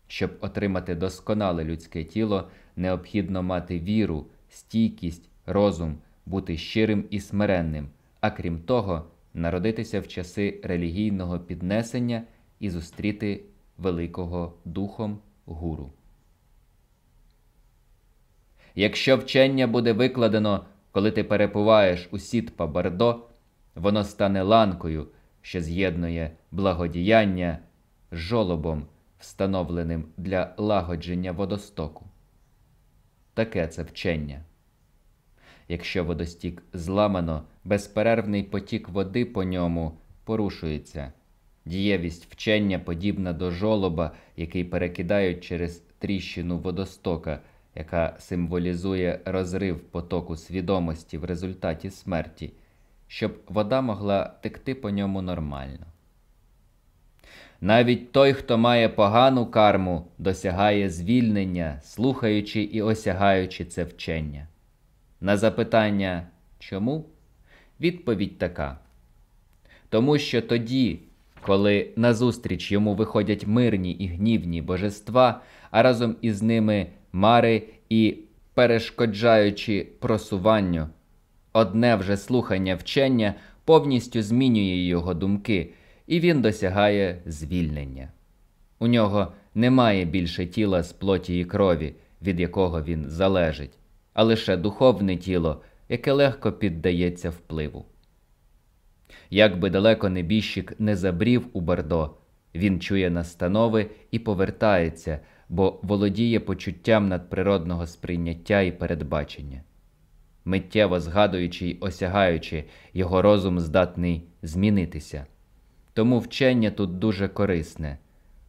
Щоб отримати досконале людське тіло, необхідно мати віру, стійкість, розум, бути щирим і смиренним, а крім того, народитися в часи релігійного піднесення і зустріти великого духом гуру. Якщо вчення буде викладено, коли ти перебуваєш у сітпа Бардо, воно стане ланкою, що з'єднує благодіяння з жолобом, встановленим для лагодження водостоку. Таке це вчення. Якщо водостік зламано, безперервний потік води по ньому порушується. Дієвість вчення подібна до жолоба, який перекидають через тріщину водостока, яка символізує розрив потоку свідомості в результаті смерті, щоб вода могла текти по ньому нормально. Навіть той, хто має погану карму, досягає звільнення, слухаючи і осягаючи це вчення. На запитання чому? Відповідь така. Тому що тоді, коли назустріч йому виходять мирні і гнівні божества, а разом із ними мари і, перешкоджаючи просуванню, одне вже слухання вчення повністю змінює його думки, і він досягає звільнення. У нього немає більше тіла з плоті і крові, від якого він залежить, а лише духовне тіло, яке легко піддається впливу. Як би далеко небіжчик не забрів у Бардо, він чує настанови і повертається, бо володіє почуттям надприродного сприйняття і передбачення. Миттєво згадуючи й осягаючи, його розум здатний змінитися. Тому вчення тут дуже корисне,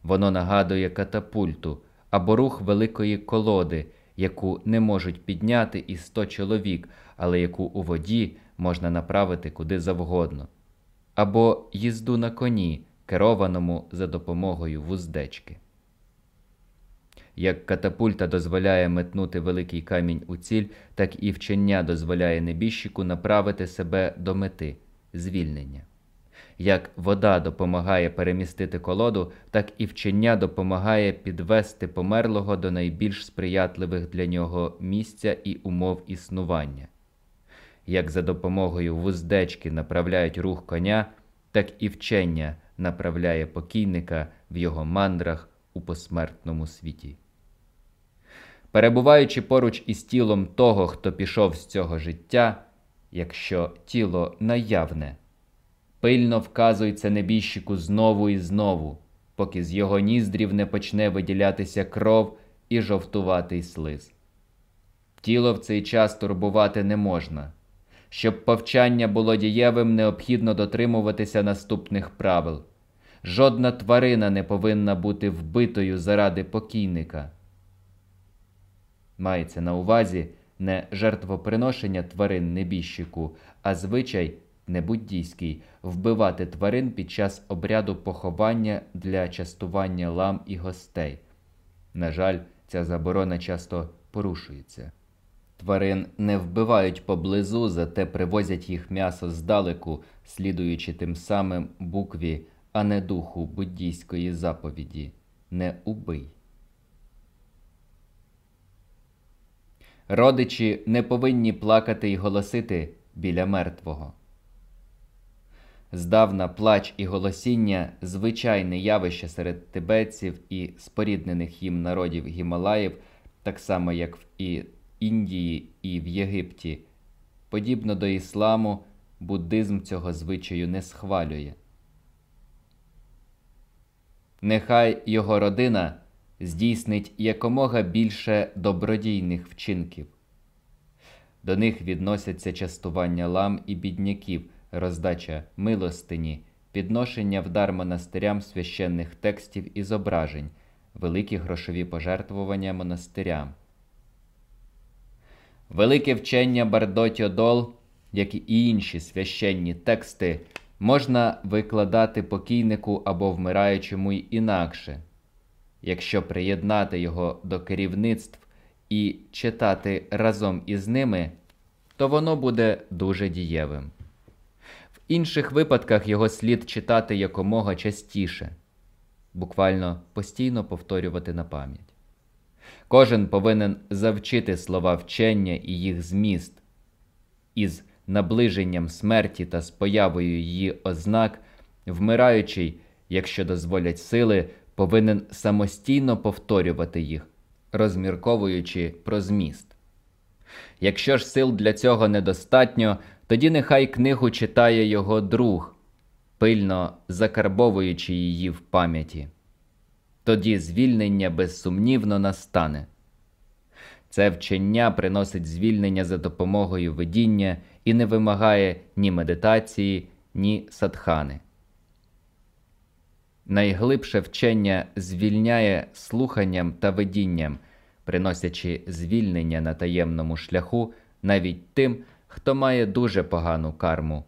воно нагадує катапульту або рух великої колоди, яку не можуть підняти і сто чоловік, але яку у воді можна направити куди завгодно, або їзду на коні, керованому за допомогою вуздечки. Як катапульта дозволяє метнути великий камінь у ціль, так і вчення дозволяє небіжчику направити себе до мети звільнення. Як вода допомагає перемістити колоду, так і вчення допомагає підвести померлого до найбільш сприятливих для нього місця і умов існування. Як за допомогою вуздечки направляють рух коня, так і вчення направляє покійника в його мандрах у посмертному світі. Перебуваючи поруч із тілом того, хто пішов з цього життя, якщо тіло наявне, пильно вказується небіжчику знову і знову, поки з його ніздрів не почне виділятися кров і жовтуватий слиз. Тіло в цей час турбувати не можна. Щоб повчання було дієвим, необхідно дотримуватися наступних правил. Жодна тварина не повинна бути вбитою заради покійника. Мається на увазі не жертвоприношення тварин небіжчику, а звичай небуддійський вбивати тварин під час обряду поховання для частування лам і гостей. На жаль, ця заборона часто порушується. Тварин не вбивають поблизу, зате привозять їх м'ясо здалеку, слідуючи тим самим букві, а не духу буддійської заповіді не убий. Родичі не повинні плакати й голосити біля мертвого. Здавна плач і голосіння звичайне явище серед тибетців і споріднених їм народів Гімалаїв, так само як в і Індії і в Єгипті. Подібно до ісламу, буддизм цього звичаю не схвалює. Нехай його родина здійснить якомога більше добродійних вчинків. До них відносяться частування лам і бідняків, роздача милостині, підношення в дар монастирям священних текстів і зображень, великі грошові пожертвування монастирям. Велике вчення Бардотьо Дол, як і інші священні тексти, можна викладати покійнику або вмираючому й інакше. Якщо приєднати його до керівництв і читати разом із ними, то воно буде дуже дієвим. В інших випадках його слід читати якомога частіше, буквально постійно повторювати на пам'ять. Кожен повинен завчити слова вчення і їх зміст. Із наближенням смерті та з появою її ознак, вмираючий, якщо дозволять сили, повинен самостійно повторювати їх, розмірковуючи про зміст. Якщо ж сил для цього недостатньо, тоді нехай книгу читає його друг, пильно закарбовуючи її в пам'яті. Тоді звільнення безсумнівно настане. Це вчення приносить звільнення за допомогою видіння і не вимагає ні медитації, ні садхани. Найглибше вчення звільняє слуханням та видінням, приносячи звільнення на таємному шляху навіть тим, хто має дуже погану карму.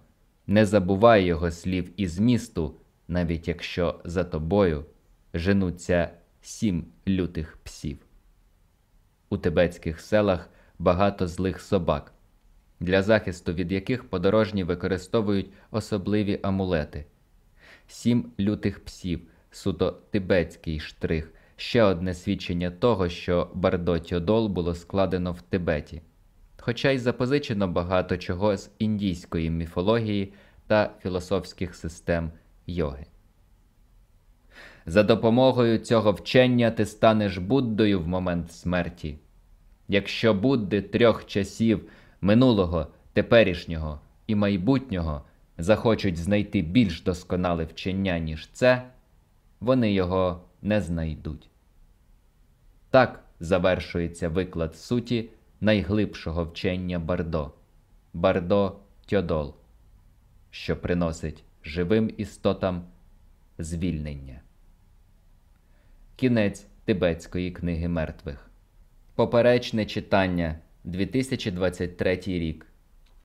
Не забувай його слів і змісту, навіть якщо за тобою женуться сім лютих псів. У тибетських селах багато злих собак, для захисту від яких подорожні використовують особливі амулети. Сім лютих псів, суто тибетський штрих, ще одне свідчення того, що Бардо Тьодол було складено в Тибеті, хоча й запозичено багато чого з індійської міфології та філософських систем йоги. За допомогою цього вчення ти станеш Буддою в момент смерті. Якщо Будди трьох часів минулого, теперішнього і майбутнього захочуть знайти більш досконале вчення, ніж це, вони його не знайдуть. Так завершується виклад суті найглибшого вчення Бардо Бардо Тьодол, що приносить живим істотам звільнення. Кінець Тибетської книги мертвих. Поперечне читання 2023 рік.